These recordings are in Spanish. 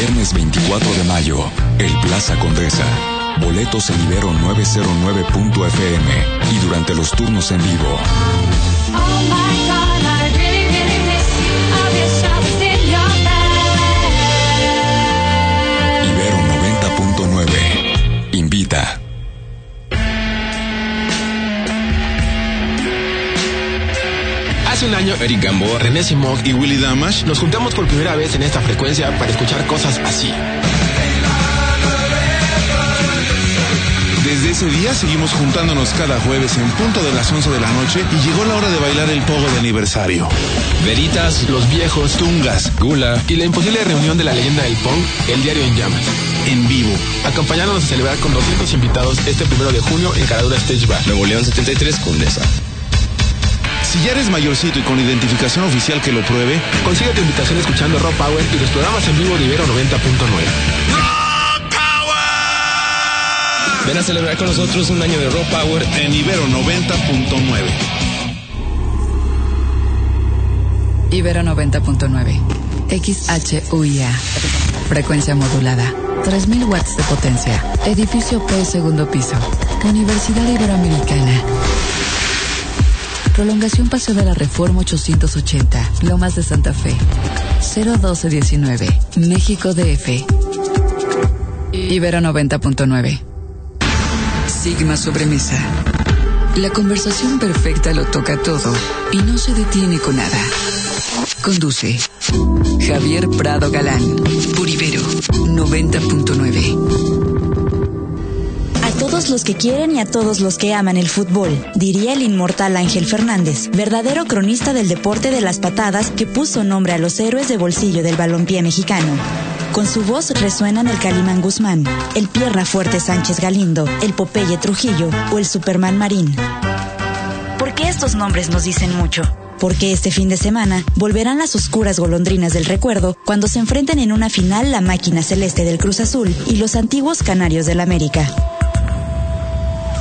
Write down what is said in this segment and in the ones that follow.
Viernes 24 de mayo, el Plaza Condesa. Boletos en Ibero 909.fm y durante los turnos en vivo. Ibero Hace un año, Eric Gamboa, René Simog y Willy Damash nos juntamos por primera vez en esta frecuencia para escuchar cosas así. Desde ese día seguimos juntándonos cada jueves en punto de las 11 de la noche y llegó la hora de bailar el pogo de aniversario. Veritas, Los Viejos, Tungas, Gula y la imposible reunión de la leyenda del punk, El Diario en Llamas. En vivo. Acompañándonos a celebrar con 200 invitados este primero de junio en Caradura Stage Bar. Nuevo León 73, Condesa. Si ya eres mayorcito y con identificación oficial que lo pruebe, consigue tu invitación escuchando Rock Power y los programas en vivo de Ibero 90.9. Ven a celebrar con nosotros un año de Rock Power en Ibero 90.9. Ibero 90.9. XHUIA. Frecuencia modulada. 3000 watts de potencia. Edificio P, segundo piso. Universidad Iberoamericana. Prolongación Paseo de la Reforma 880, Lomas de Santa Fe. 01219, México DF. Ibero 90.9. Sigma Sobremesa. La conversación perfecta lo toca todo y no se detiene con nada. Conduce Javier Prado Galán. Por Ibero 90.9. Los que quieren y a todos los que aman el fútbol, diría el inmortal Ángel Fernández, verdadero cronista del deporte de las patadas que puso nombre a los héroes de bolsillo del balompié mexicano. Con su voz resuenan el Calimán Guzmán, el Pierna Fuerte Sánchez Galindo, el Popeye Trujillo o el Superman Marín. ¿Por qué estos nombres nos dicen mucho? Porque este fin de semana volverán las oscuras golondrinas del recuerdo cuando se enfrenten en una final la máquina celeste del Cruz Azul y los antiguos Canarios del América.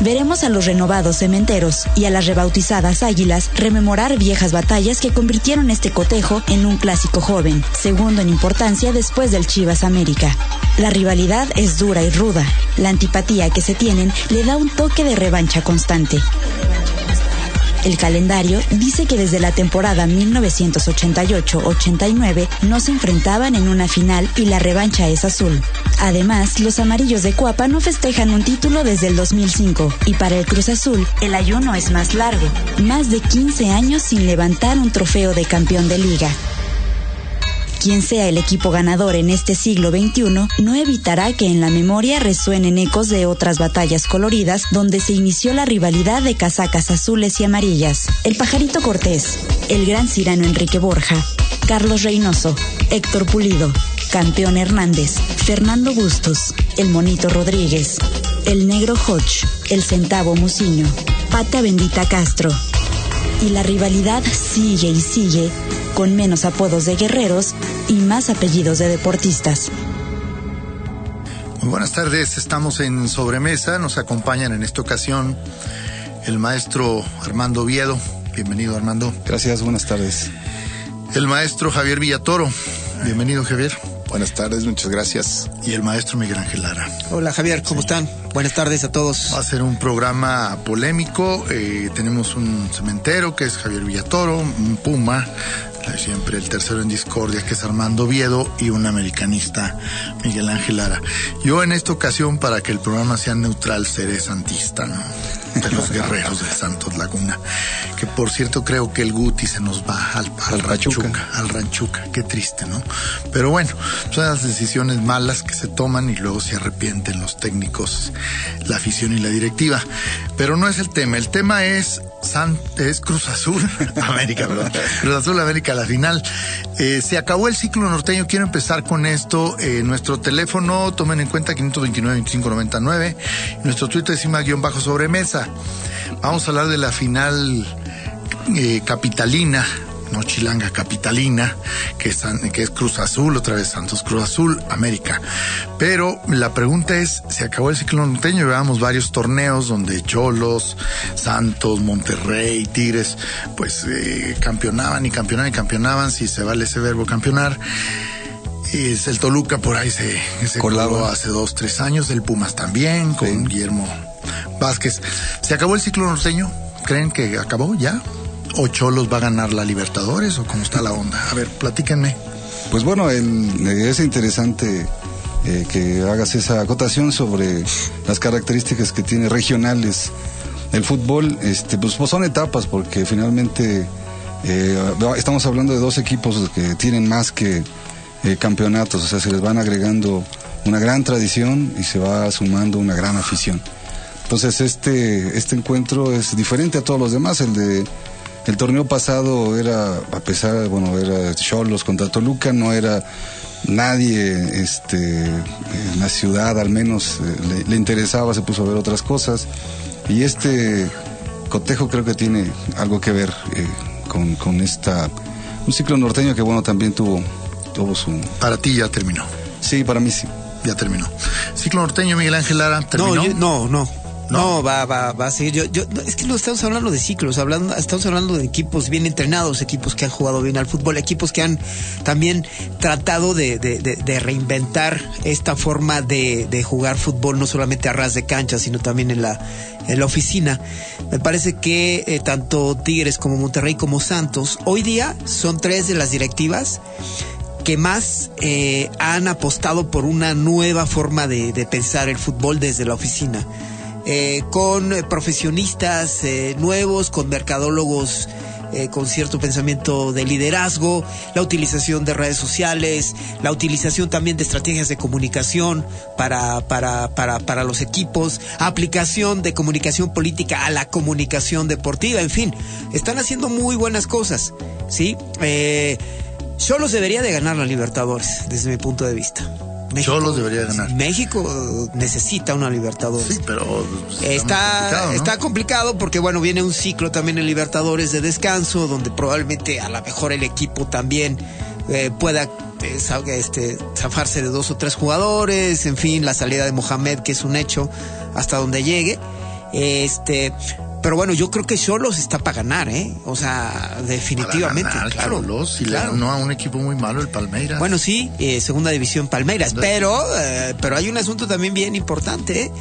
Veremos a los renovados cementeros y a las rebautizadas águilas rememorar viejas batallas que convirtieron este cotejo en un clásico joven, segundo en importancia después del Chivas América. La rivalidad es dura y ruda. La antipatía que se tienen le da un toque de revancha constante. El calendario dice que desde la temporada 1988-89 no se enfrentaban en una final y la revancha es azul. Además, los amarillos de Cuapa no festejan un título desde el 2005 y para el Cruz Azul el ayuno es más largo, más de 15 años sin levantar un trofeo de campeón de liga. Quien sea el equipo ganador en este siglo XXI no evitará que en la memoria resuenen ecos de otras batallas coloridas donde se inició la rivalidad de casacas azules y amarillas. El pajarito Cortés, el gran cirano Enrique Borja, Carlos Reynoso, Héctor Pulido, Campeón Hernández, Fernando Bustos, el Monito Rodríguez, el Negro Hodge, el Centavo Muciño, Pata Bendita Castro. Y la rivalidad sigue y sigue con menos apodos de guerreros y más apellidos de deportistas. Muy buenas tardes, estamos en Sobremesa, nos acompañan en esta ocasión el maestro Armando Viedo. Bienvenido Armando. Gracias, buenas tardes. El maestro Javier Villatoro. Bienvenido Javier. Buenas tardes, muchas gracias. Y el maestro Miguel Ángel Lara. Hola Javier, ¿cómo están? Buenas tardes a todos. Va a ser un programa polémico. Eh, tenemos un cementero que es Javier Villatoro, un Puma, siempre el tercero en discordia que es Armando Viedo y un americanista Miguel Ángel Lara. Yo en esta ocasión para que el programa sea neutral seré santista, ¿no? De los guerreros de Santos Laguna. Que por cierto creo que el Guti se nos va al, al, Ranchuca, al Ranchuca. Qué triste, ¿no? Pero bueno, son las decisiones malas que se toman y luego se arrepienten los técnicos, la afición y la directiva. Pero no es el tema. El tema es San, es Cruz Azul, América, perdón. Cruz Azul, América, la final. Eh, se acabó el ciclo norteño. Quiero empezar con esto. Eh, nuestro teléfono, tomen en cuenta 529-2599. Nuestro Twitter es guión-bajo sobremesa. Vamos a hablar de la final eh, capitalina no Chilanga Capitalina, que es, que es Cruz Azul, otra vez Santos Cruz Azul, América. Pero la pregunta es, se acabó el ciclo norteño, llevamos varios torneos donde Cholos, Santos, Monterrey, Tigres, pues eh, campeonaban y campeonaban y campeonaban, si se vale ese verbo campeonar. Es el Toluca por ahí se, se coló hace dos, tres años. El Pumas también, con Guillermo Vázquez. ¿Se acabó el ciclo norteño? ¿Creen que acabó ya? ¿O Cholos va a ganar la Libertadores? ¿O cómo está la onda? A ver, platíquenme. Pues bueno, el, es interesante eh, que hagas esa acotación sobre las características que tiene regionales el fútbol. Este, pues, pues son etapas, porque finalmente eh, estamos hablando de dos equipos que tienen más que eh, campeonatos, o sea, se les van agregando una gran tradición y se va sumando una gran afición. Entonces este, este encuentro es diferente a todos los demás, el de el torneo pasado era, a pesar, bueno, era Cholos contra Toluca, no era nadie este, en la ciudad al menos eh, le, interesaba, se puso a ver otras cosas. Y este cotejo creo que tiene algo que ver eh, con, con esta, un ciclo norteño que bueno también tuvo, tuvo su... Para ti ya terminó. Sí, para mí sí. Ya terminó. Ciclo norteño, Miguel Ángel Lara, terminó. No, no, no. No, va, va, va a seguir. Yo, yo, es que no estamos hablando de ciclos, hablando, estamos hablando de equipos bien entrenados, equipos que han jugado bien al fútbol, equipos que han también tratado de, de, de, reinventar esta forma de, de, jugar fútbol, no solamente a ras de cancha, sino también en la, en la oficina. Me parece que eh, tanto Tigres como Monterrey como Santos, hoy día son tres de las directivas que más eh, han apostado por una nueva forma de, de pensar el fútbol desde la oficina. Eh, con profesionistas eh, nuevos, con mercadólogos eh, con cierto pensamiento de liderazgo, la utilización de redes sociales, la utilización también de estrategias de comunicación para, para, para, para los equipos, aplicación de comunicación política a la comunicación deportiva, en fin, están haciendo muy buenas cosas, ¿sí? Eh, Cholos debería de ganar la Libertadores, desde mi punto de vista. México, debería ganar. México necesita una Libertadores. Sí, pero está, complicado, está complicado porque bueno, viene un ciclo también en Libertadores de descanso donde probablemente a lo mejor el equipo también eh, pueda eh, este, zafarse de dos o tres jugadores, en fin, la salida de Mohamed que es un hecho hasta donde llegue. Este, pero bueno, yo creo que Cholos está para ganar, ¿eh? O sea, definitivamente. Ganar, claro. y claro. no a un equipo muy malo, el Palmeiras. Bueno, sí, eh, segunda división Palmeiras. Pero, eh, pero hay un asunto también bien importante. ¿eh?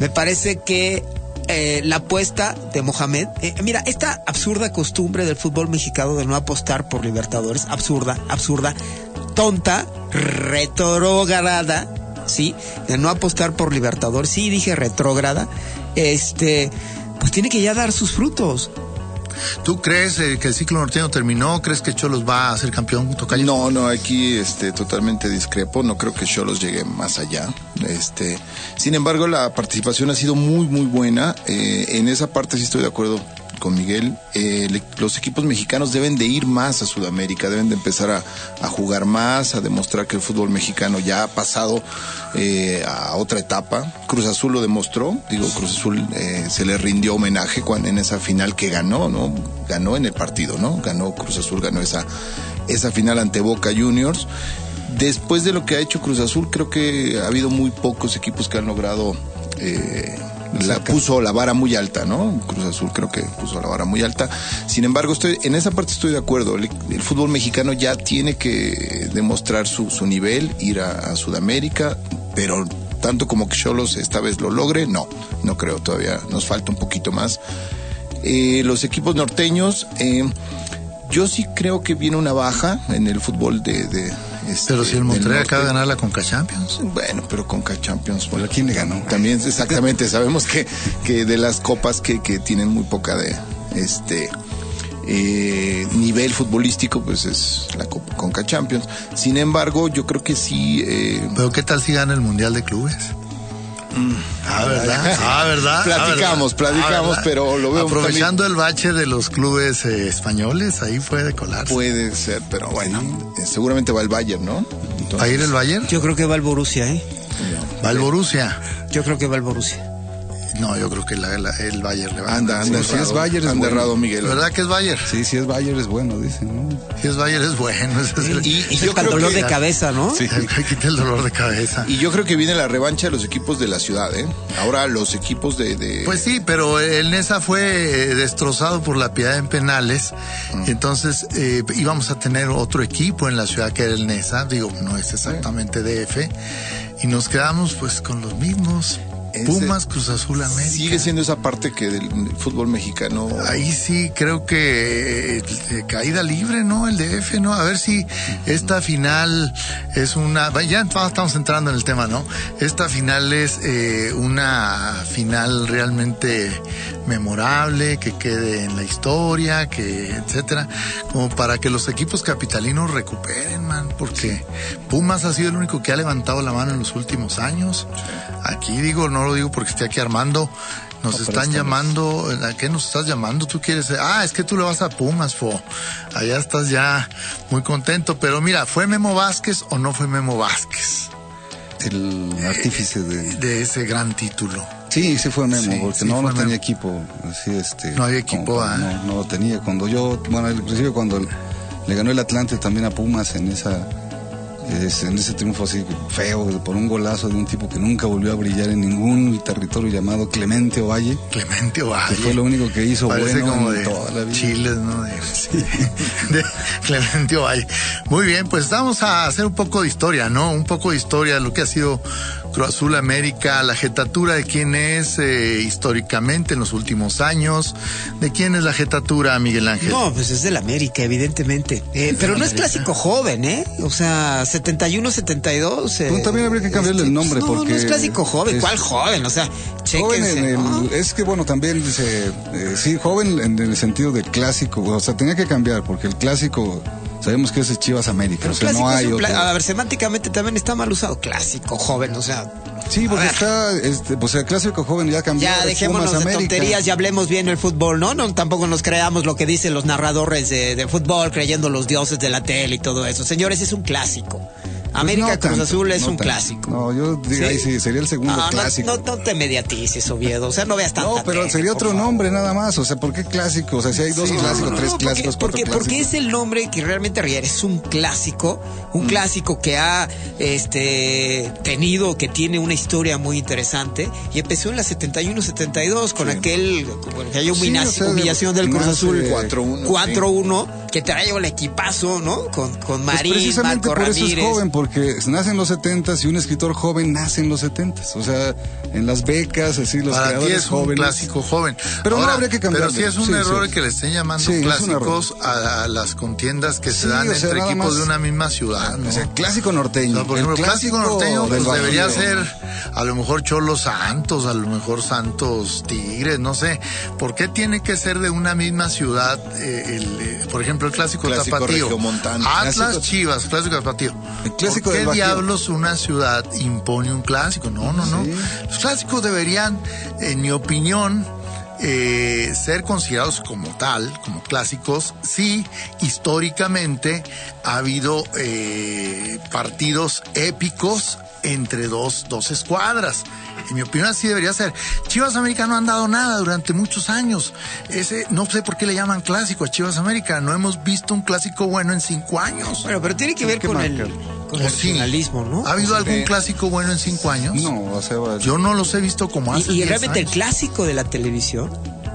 Me parece que eh, la apuesta de Mohamed. Eh, mira, esta absurda costumbre del fútbol mexicano de no apostar por Libertadores, absurda, absurda, tonta, retrógrada, ¿sí? De no apostar por Libertadores, sí dije retrógrada, este pues tiene que ya dar sus frutos. ¿Tú crees eh, que el ciclo norteño terminó? ¿Crees que Cholos va a ser campeón? Tocayo? No, no, aquí este, totalmente discrepo. No creo que Cholos llegue más allá. Este, sin embargo, la participación ha sido muy, muy buena. Eh, en esa parte sí estoy de acuerdo con Miguel, eh, los equipos mexicanos deben de ir más a Sudamérica, deben de empezar a, jugar más, a demostrar que el fútbol mexicano ya ha pasado eh, a otra etapa. Cruz Azul lo demostró, digo, Cruz Azul eh, se le rindió homenaje en esa final que ganó, ¿no? Ganó en el partido, ¿no? Ganó Cruz Azul, ganó esa, esa final ante Boca Juniors. Después de lo que ha hecho Cruz Azul, creo que ha habido muy pocos equipos que han logrado la puso la vara muy alta, ¿no? Cruz Azul creo que puso la vara muy alta. Sin embargo, estoy en esa parte estoy de acuerdo. El, fútbol mexicano ya tiene que demostrar su, su nivel, ir a, Sudamérica, pero tanto como que Cholos esta vez lo logre, no, no creo todavía. Nos falta un poquito más. Eh, los equipos norteños, eh, yo sí creo que viene una baja en el fútbol de este, pero si el Monterrey acaba de ganar la Conca Champions. Bueno, pero Conca Champions. ¿Por quién le ganó? También, exactamente. sabemos que, que de las copas que, que tienen muy poca de este eh, nivel futbolístico, pues es la Conca Champions. Sin embargo, yo creo que sí. Eh, pero ¿qué tal si gana el Mundial de Clubes? Ah, ¿verdad? Ah, ¿verdad? platicamos, ah, platicamos, pero lo veo. Aprovechando el bache de los clubes eh, españoles, ahí puede colarse. Puede ser, pero bueno, eh, seguramente va el Bayern, ¿no? ¿Va a ir el Bayern? Yo creo que va el Borussia, ¿eh? ¿Va el Borussia? Yo creo que va el Borussia. No, yo creo que la- la- el Bayern le va a Anda, anda. Si es Bayern es anda bueno. errado, Miguel. ¿Verdad que es Bayern? Sí, si es Bayern es bueno, dicen, ¿no? Si es Bayern es bueno. ese es el- Y, y yo el dolor que, de cabeza, ¿no? Sí. el- quita el dolor de cabeza. Y yo creo que viene la revancha de los equipos de la ciudad, ¿eh? Ahora los equipos de... de- Pues sí, pero el Nesa fue eh, destrozado por la piedad en penales. Mm. Y entonces eh, íbamos a tener otro equipo en la ciudad que era el Nesa. Digo, no es exactamente DF. Y nos quedamos pues con los mismos. Pumas, Cruz Azul, América. Sigue siendo esa parte que del fútbol mexicano... Ahí sí creo que eh, caída libre, ¿no? El DF, ¿no? A ver si esta final es una... Ya estamos entrando en el tema, ¿no? Esta final es eh, una final realmente memorable, que quede en la historia, que etcétera, como para que los equipos capitalinos recuperen, man, porque Pumas ha sido el único que ha levantado la mano en los últimos años. Aquí digo, no lo digo porque esté aquí Armando, nos No, están llamando, ¿a qué nos estás llamando? ¿Tú quieres? Ah, es que tú le vas a Pumas, Fo. Allá estás ya muy contento, pero mira, ¿fue Memo Vázquez o no fue Memo Vázquez El artífice de... de ese gran título? Sí, sí fue Memo, Sí, porque sí no, tenía Memo. equipo. Así, este, No había equipo, como- ah. no, no lo tenía. Cuando yo, bueno, inclusive cuando le ganó el Atlante también a Pumas en esa es- en ese triunfo así feo, por un golazo de un tipo que nunca volvió a brillar en ningún territorio llamado Clemente Ovalle, Clemente que Ovalle. fue lo único que hizo Parece bueno como en de toda la vida. chiles, ¿no? De, de Clemente Ovalle. Muy bien, pues vamos a hacer un poco de historia, ¿no? Un poco de historia de lo que ha sido Cruz Azul América, la jetatura de quién es eh, históricamente en los últimos años, de quién es la jetatura, Miguel Ángel. No, pues es del América, evidentemente. Eh, pero no es clásico joven, ¿eh? O sea, 71, 72. Eh, Pues también habría que cambiarle el nombre, no, porque No es clásico joven. es- ¿Cuál joven? O sea, Joven en el- ¿no? es que bueno también dice eh, sí joven en el sentido de clásico o sea tenía que cambiar porque el clásico sabemos que ese es Chivas América Pero o sea no hay otro A ver, semánticamente también está mal usado. Clásico joven, o sea. sí porque está este pues el clásico joven ya cambió Ya dejémonos de América. tonterías y hablemos bien el fútbol, ¿no? No, tampoco nos creamos lo que dicen los narradores de, de fútbol, creyendo los dioses de la tele y todo eso. Señores, es un clásico. Pues América no Cruz tanto, Azul es no un tanto. clásico. no yo diría ¿Sí? ahí sí sería el segundo No, no, clásico no, no te mediatices, Oviedo. O sea, no veas tanta No, pero tele, sería por otro nombre nada más. O sea, ¿por qué clásico? O sea, si hay dos Sí, clásicos, no, tres no, clásicos, porque, cuatro porque, porque es el nombre que realmente. Es un clásico, un Mm. clásico que ha este tenido, que tiene una historia muy interesante. Y empezó en la 71-72 con aquel, con aquella Sí, humina- o sea, de- humillación del Cruz Azul 4-1, 4-1, que trae el equipazo, ¿no? Con, con Pues Marín, precisamente Marco por eso Ramírez. es joven, porque nace en los 70 y un escritor joven nace en los 70 O sea, en las becas, así, los Para ti creadores es un jóvenes. clásico joven. Pero no Ahora, habría que cambiarle. Pero sí es un Sí, error sí. que le estén llamando Sí, es un clásicos a, a las contiendas que se dan o sea, entre equipos más- de una misma ciudad. ¿no? O sea, clásico norteño. Por ejemplo, el clásico norteño pues, debería ser a lo mejor Cholos Santos, a lo mejor Santos Tigres, no sé. ¿Por qué tiene que ser de una misma ciudad? eh, el, eh, por ejemplo, el clásico, Clásico tapatío. regiomontano. Atlas Clásico- Chivas, clásico tapatío. El clásico ¿Por qué del diablos una ciudad impone un clásico? No, no, no. Sí. Los clásicos deberían, en mi opinión, eh, ser considerados como tal, como clásicos, si históricamente ha habido eh, partidos épicos entre dos, dos escuadras. En mi opinión así debería ser. Chivas América no han dado nada durante muchos años. Ese, no sé por qué le llaman clásico a Chivas América. No hemos visto un clásico bueno en cinco años. Bueno, pero tiene que ver ¿Qué con marca? el, con ¿O el sí? regionalismo, ¿no? ¿Ha habido algún clásico bueno en cinco años? No, o sea, va- Yo no los he visto como hace Y, y 10 realmente el clásico de la televisión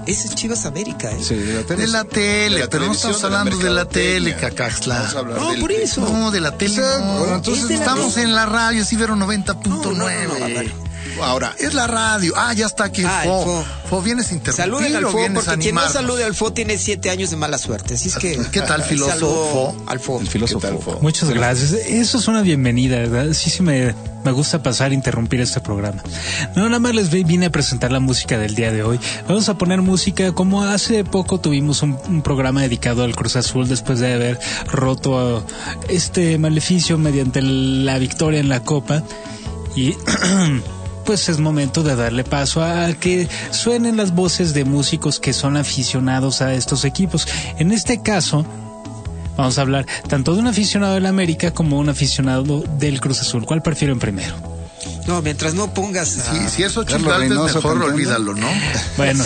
ese es Chivas América, ¿eh? Sí, de la tele. De la tele, De la pero no estamos de la hablando de la tele. Cacaxla. No, del- por eso. No, de la tele. O sea, no. bueno, entonces Es de la estamos tele. en la radio, es Ibero 90.9. No, no. Ahora, Es la radio. Ah, ya está aquí el Ah, el Fo. Fo. Vienes a interrumpir Saluden al FO, porque a quien no salude al FO tiene siete años de mala suerte. Así es que. ¿Qué tal, filósofo? Al FO. El filósofo. ¿Qué tal, Fo? Muchas gracias. Eso es una bienvenida, ¿verdad? Sí, sí, me, me gusta pasar e interrumpir este programa. No, nada más les ve- vine a presentar la música del día de hoy. Vamos a poner música como hace poco tuvimos un, un programa dedicado al Cruz Azul después de haber roto este maleficio mediante la victoria en la Copa. Y pues es momento de darle paso a que suenen las voces de músicos que son aficionados a estos equipos. En este caso, Vamos a hablar tanto de un aficionado del América como un aficionado del Cruz Azul. ¿Cuál prefieren primero? No, mientras no pongas. a- Si, si es Reynoso mejor, cantando. olvídalo, ¿no? Bueno,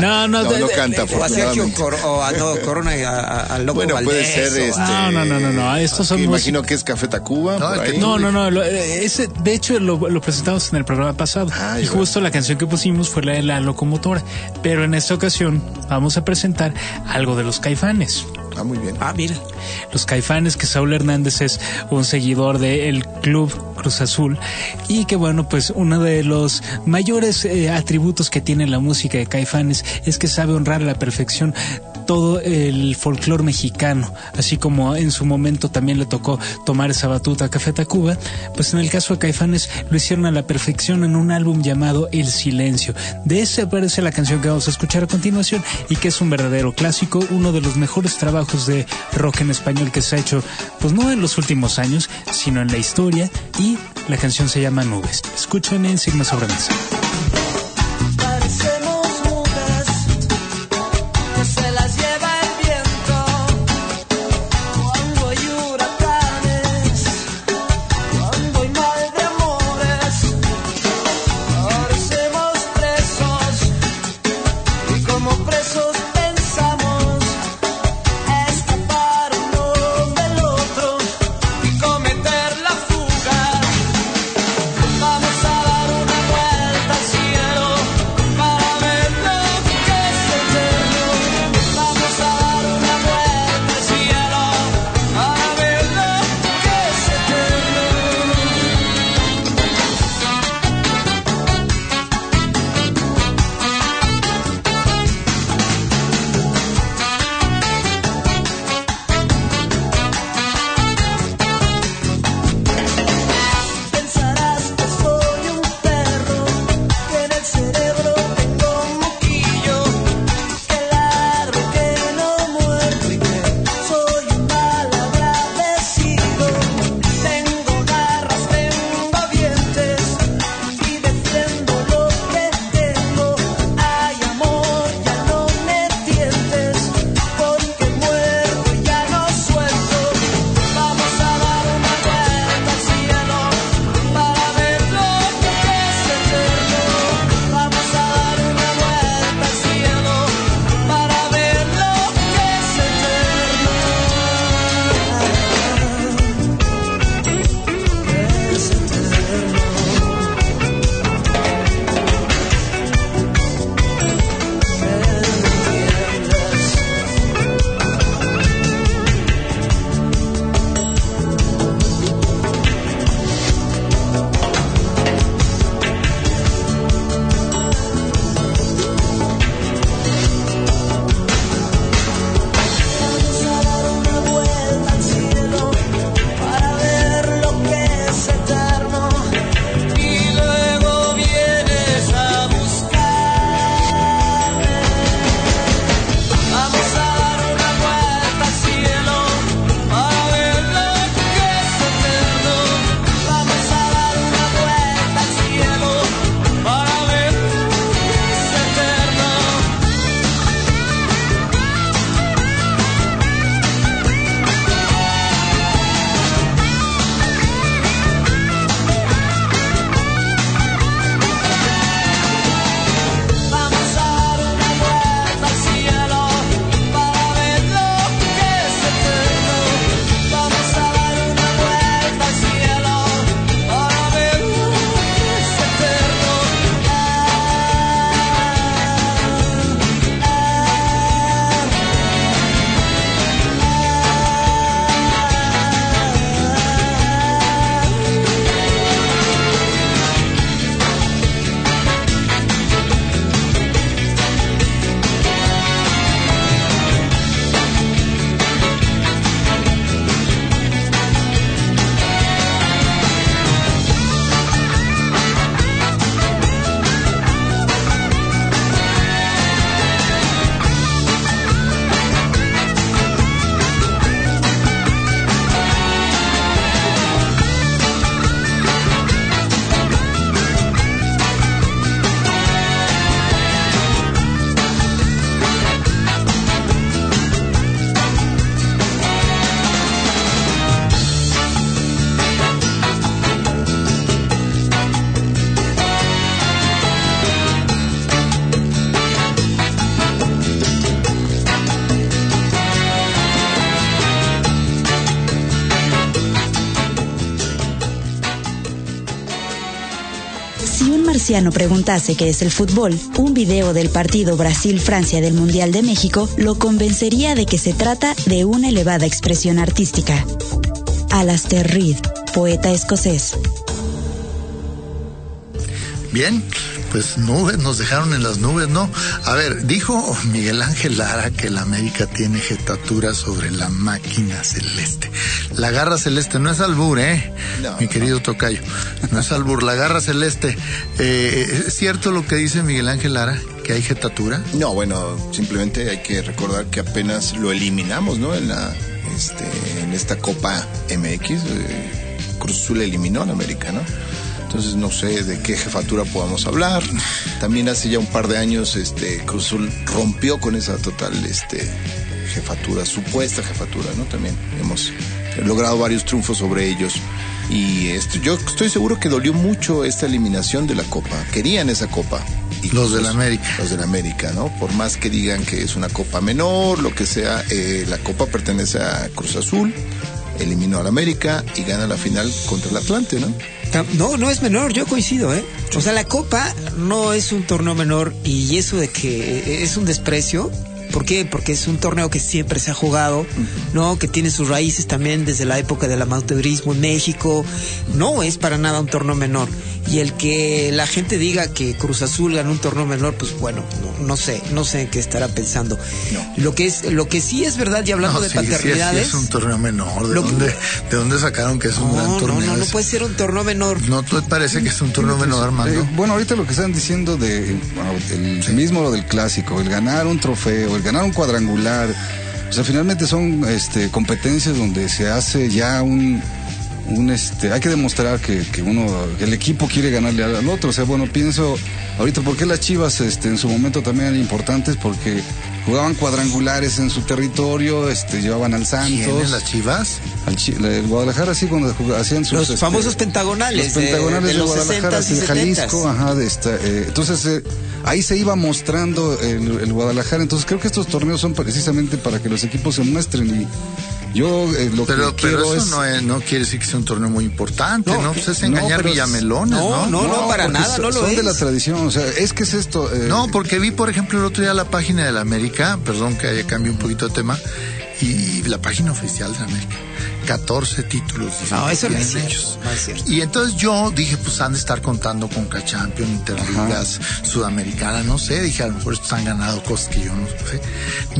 no, no, No, de- no de- canta, o a Sergio afortunadamente. Cor- o a no, Corona y a, a- a Loco Bueno, puede ser este. No, no, no, no, no, estos son Imagino que es Café Tacuba. No, por ahí. No, no, no. lo- eh, ese, de hecho, lo, lo presentamos en el programa pasado. Ah, y justo la canción que pusimos fue la de la locomotora. Pero en esta ocasión vamos a presentar algo de los caifanes. Ah, muy bien. Ah, mira. Los Caifanes, que Saúl Hernández es un seguidor del Club Cruz Azul y que bueno, pues uno de los mayores eh, atributos que tiene la música de Caifanes es que sabe honrar a la perfección todo el folclore mexicano, así como en su momento también le tocó tomar esa batuta a Café Tacuba, pues en el caso de Caifanes lo hicieron a la perfección en un álbum llamado El Silencio. De ese aparece la canción que vamos a escuchar a continuación y que es un verdadero clásico, uno de los mejores trabajos de rock en español que se ha hecho, pues no en los últimos años, sino en la historia y la canción se llama Nubes. Escuchen en Sigma Sobremesa. Parecemos marciano preguntase qué es el fútbol, un video del partido Brasil-Francia del Mundial de México lo convencería de que se trata de una elevada expresión artística. Alastair Reed, poeta escocés. Bien, pues nubes, nos dejaron en las nubes, ¿no? A ver, dijo Miguel Ángel Lara que la América tiene jetatura sobre la máquina celeste. La garra celeste no es albur, ¿eh? No, Mi querido Tocayo, no es albur, la garra celeste. Eh, ¿Es cierto lo que dice Miguel Ángel Lara? ¿Que hay jetatura? No, bueno, simplemente hay que recordar que apenas lo eliminamos, ¿no? En la, este, en esta Copa MX, eh, Cruz Azul eliminó a la América, ¿no? Entonces no sé de qué jefatura podamos hablar. También hace ya un par de años, este, Cruz Azul rompió con esa total, este, jefatura, supuesta jefatura, ¿no? También hemos logrado varios triunfos sobre ellos. Y esto, yo estoy seguro que dolió mucho esta eliminación de la Copa. Querían esa Copa. Y Los del América. Los del América, ¿no? Por más que digan que es una Copa menor, lo que sea, eh, la Copa pertenece a Cruz Azul, eliminó al América y gana la final contra el Atlante, ¿no? No, no es menor, yo coincido, ¿eh? O sea, la Copa no es un torneo menor y eso de que es un desprecio. ¿Por qué? Porque es un torneo que siempre se ha jugado, ¿no? Que tiene sus raíces también desde la época del amateurismo en México. No es para nada un torneo menor. Y el que la gente diga que Cruz Azul ganó un torneo menor, pues bueno, no, no sé, no sé en qué estará pensando. Lo que es, lo que sí es verdad, y hablando No, de sí, sí, sí, paternidades. es un torneo menor. ¿De Lo- dónde, ¿De dónde sacaron que es un gran no, no, torneo? no, no ese? puede ser un torneo menor. ¿No te parece que es un torneo menor, Armando? Eh, bueno, ahorita lo que están diciendo de bueno, el mismo lo del clásico, el ganar un trofeo, el ganar un cuadrangular, o sea, finalmente son este, competencias donde se hace ya un, un este, hay que demostrar que, que uno, que el equipo quiere ganarle al, al otro. O sea, bueno, pienso ahorita por qué las Chivas, este, en su momento también eran importantes porque jugaban cuadrangulares en su territorio, este, llevaban al Santos. ¿Quiénes, las Chivas? Al Chi- el Guadalajara sí cuando hacían sus Los este, famosos pentagonales los de- pentagonales de de, los Guadalajara 60s y de Jalisco 70s. ajá de esta, eh, entonces eh, ahí se iba mostrando el, el Guadalajara entonces creo que estos torneos son precisamente para que los equipos se muestren y yo eh, lo Pero, que pero quiero eso es no, es- no quiere decir que sea un torneo muy importante, ¿no? Pues es engañar es- villamelones, ¿no? porque son- son de la tradición o sea es que es esto eh, No, porque vi, por ejemplo, el otro día la página de la América, perdón que haya cambie un poquito de tema, y la página oficial de la América. 14 títulos. No, eso no es cierto. No es cierto. Y entonces yo dije, pues han de estar contando con K-Champion, Interligas, Sudamericana, no sé. Dije, a lo mejor estos han ganado cosas que yo no sé.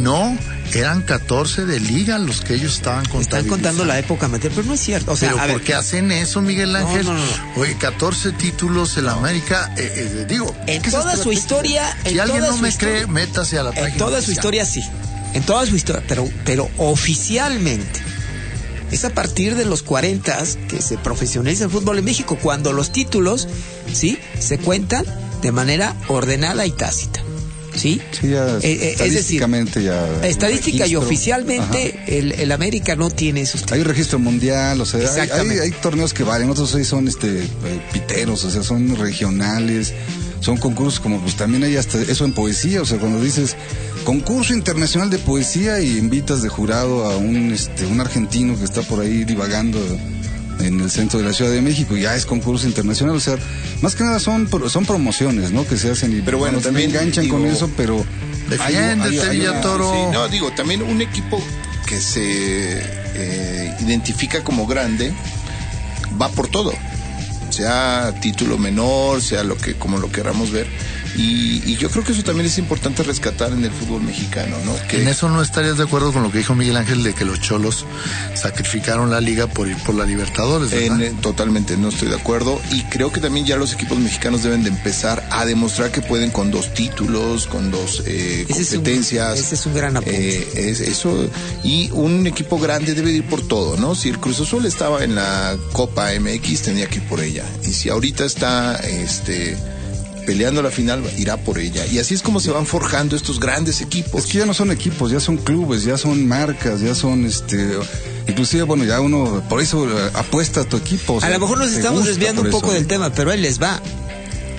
No, eran 14 de liga los que ellos estaban contando. Están contando la época amateur, pero no es cierto. O sea, Pero a ¿por qué hacen eso, Miguel Ángel? no, Oye, 14 títulos en la América, eh, eh, digo. en ¿qué es toda estrategia? su historia, Si en alguien no me historia- cree, métase a la página. En toda su historia sí. En toda su historia, pero, pero oficialmente. Es a partir de los 40 que se profesionaliza el fútbol en México, cuando los títulos, ¿sí? Se cuentan de manera ordenada y tácita. ¿Sí? sí, ya Eh, eh, es decir, estadísticamente ya Estadística y oficialmente el, el América no tiene esos Hay un registro mundial, o sea, hay- hay, hay torneos que valen, otros son este eh, piteros, o sea, son regionales, son concursos como pues también hay hasta eso en poesía, o sea, cuando dices concurso internacional de poesía y invitas de jurado a un este un argentino que está por ahí divagando en el centro de la Ciudad de México, ya es concurso internacional, o sea, más que nada son son promociones, ¿no? Que se hacen y Pero bueno, también enganchan digo- con eso, pero hay- hay- hay- Sí, no, digo, también un equipo que se eh, identifica como grande va por todo. Sea título menor, sea lo que, como lo queramos ver. Y, y yo creo que eso también es importante rescatar en el fútbol mexicano, ¿no? Que En eso no estarías de acuerdo con lo que dijo Miguel Ángel de que los cholos sacrificaron la liga por ir por la Libertadores, ¿verdad? En- eh, totalmente, no estoy de acuerdo. Y creo que también ya los equipos mexicanos deben de empezar a demostrar que pueden con dos títulos, con dos eh, Ese es un- competencias. ese es un gran apunte. Eh, es eso. Y un equipo grande debe de ir por todo, ¿no? Si el Cruz Azul estaba en la Copa MX, tenía que ir por ella. Y si ahorita está este peleando la final, irá por ella. Y así es como se van forjando estos grandes equipos. Es que ya no son equipos, ya son clubes, ya son marcas, ya son este inclusive bueno, ya uno por eso eh, apuesta a tu equipo. o sea, a lo mejor nos estamos desviando un poco eso. del tema, pero ahí les va.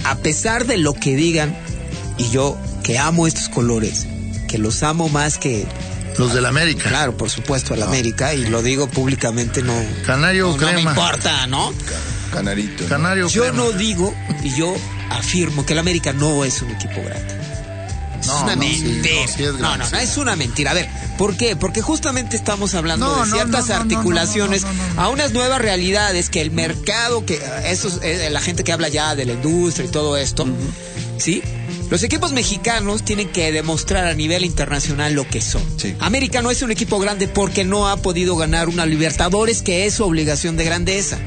A pesar de lo que digan, y yo que amo estos colores, que los amo más que... Los del América. Claro, por supuesto, al América, y lo digo públicamente, no... Canario no, no me crema. importa, ¿no? Canarito. Canario Yo crema. no digo y yo afirmo que el América no es un equipo grande. Es No, una no, sí, mentira. no, sí es no, no, es una mentira. A ver, ¿por qué? Porque justamente estamos hablando de ciertas articulaciones a unas nuevas realidades que el mercado, que eh, esos, eh, la gente que habla ya de la industria y todo esto, ¿sí? Los equipos mexicanos tienen que demostrar a nivel internacional lo que son. Sí. América no es un equipo grande porque no ha podido ganar una Libertadores, que es su obligación de grandeza.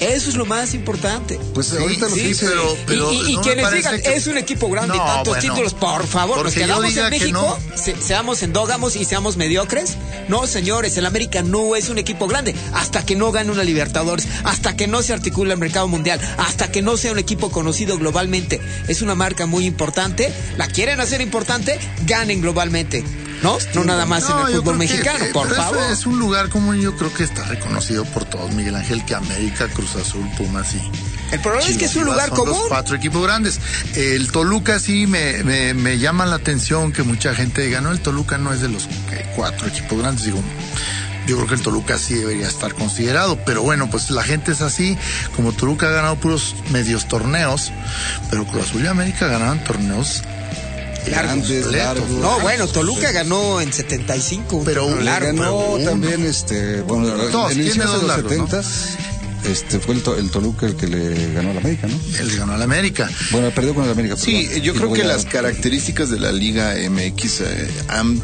Eso es lo más importante. Pues Sí, ahorita lo sí, que dice. pero- pero y no quienes digan, que- es un equipo grande y No, tantos bueno, títulos, por favor, nos quedamos en que México, se- seamos endógamos y seamos mediocres. No, señores, el América no es un equipo grande hasta que no gane una Libertadores, hasta que no se articule el mercado mundial, hasta que no sea un equipo conocido globalmente. Es una marca muy importante, la quieren hacer importante, ganen globalmente. ¿No? No nada más No, en el fútbol que, mexicano, por favor. Es, un lugar como yo creo que está reconocido por todos, Miguel Ángel, que América, Cruz Azul, Pumas y. El problema es que es un lugar son común. Los cuatro equipos grandes. El Toluca sí me, me, me llama la atención que mucha gente diga, no, el Toluca no es de los cuatro equipos grandes. Digo, yo creo que el Toluca sí debería estar considerado, pero bueno, pues la gente es así. Como Toluca ha ganado puros medios torneos, pero Cruz Azul y América ganaban torneos Grandes, completos. largos. No, bueno, Toluca ganó en 75. Pero un largo. Ganó también este, bueno, Dos, el inicio tiene de los largos, ¿no? 70 este fue el, To- el Toluca el que le ganó a la América, ¿no? Él ganó al América. Bueno, perdió con el América. Sí, perdón. yo Y creo que ya- las características de la Liga MX eh, han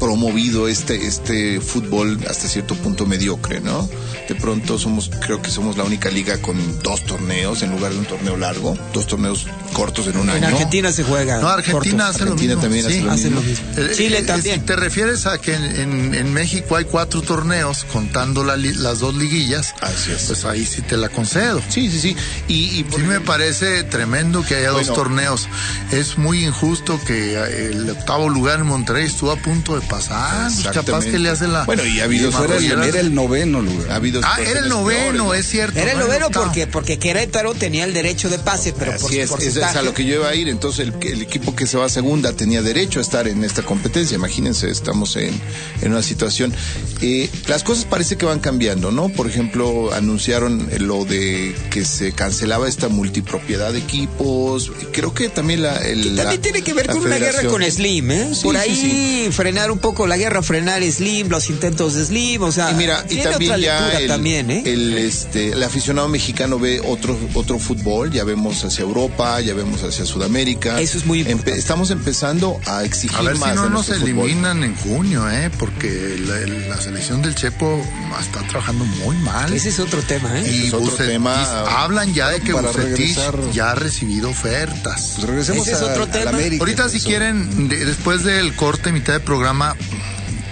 promovido este este fútbol hasta cierto punto mediocre, ¿no? De pronto somos creo que somos la única liga con dos torneos en lugar de un torneo largo, dos torneos cortos en un En año. Argentina se juega. No, Argentina cortos. hace lo Argentina mismo. también hace lo Hace lo mismo. mismo. Eh, Chile eh, también. Si te refieres a que en, en- en México hay cuatro torneos, contando la li- las dos liguillas, Así es. pues ahí sí te la concedo. Sí, sí, sí. Y, y Sí me parece tremendo que haya Bueno. dos torneos. Es muy injusto que eh, el octavo lugar en Monterrey estuvo a punto de pasar. Pues capaz que le hace la... Bueno, y ha habido Eso era, era el noveno lugar. ha habido Ah, era el noveno, peores, es cierto. Era el no noveno porque, porque Querétaro tenía el derecho de pase, pero por Así es, eso es porcentaje. a lo que yo iba a ir. Entonces, el, el equipo que se va a segunda tenía derecho a estar en esta competencia. Imagínense, estamos en, en una situación. Eh, las cosas parece que van cambiando, ¿no? Por ejemplo, anunciaron lo de que se cancelaba esta multipropiedad de equipos. Creo que también la. el- También la- tiene que ver con una guerra con Slim, ¿eh? Sí, Por sí, ahí frenar un poco la guerra, frenar Slim, los intentos de Slim, o sea, Y mira, y también otra ya el, también, ¿eh? el, este, el aficionado mexicano ve otro, otro fútbol, ya vemos hacia Europa, ya vemos hacia Sudamérica. Eso es muy importante. estamos empezando a exigir A ver más si no nos fútbol. eliminan en junio, ¿eh? Porque la, la selección del Chepo está trabajando muy mal. Ese es otro tema, ¿eh? Y es otro tema. hablan ya de que Bucetich regresar- ya ha recibido ofertas. Pues regresemos Ese es a, otro tema. América. Ahorita si Eso. quieren, de- después del corte, mitad de programa,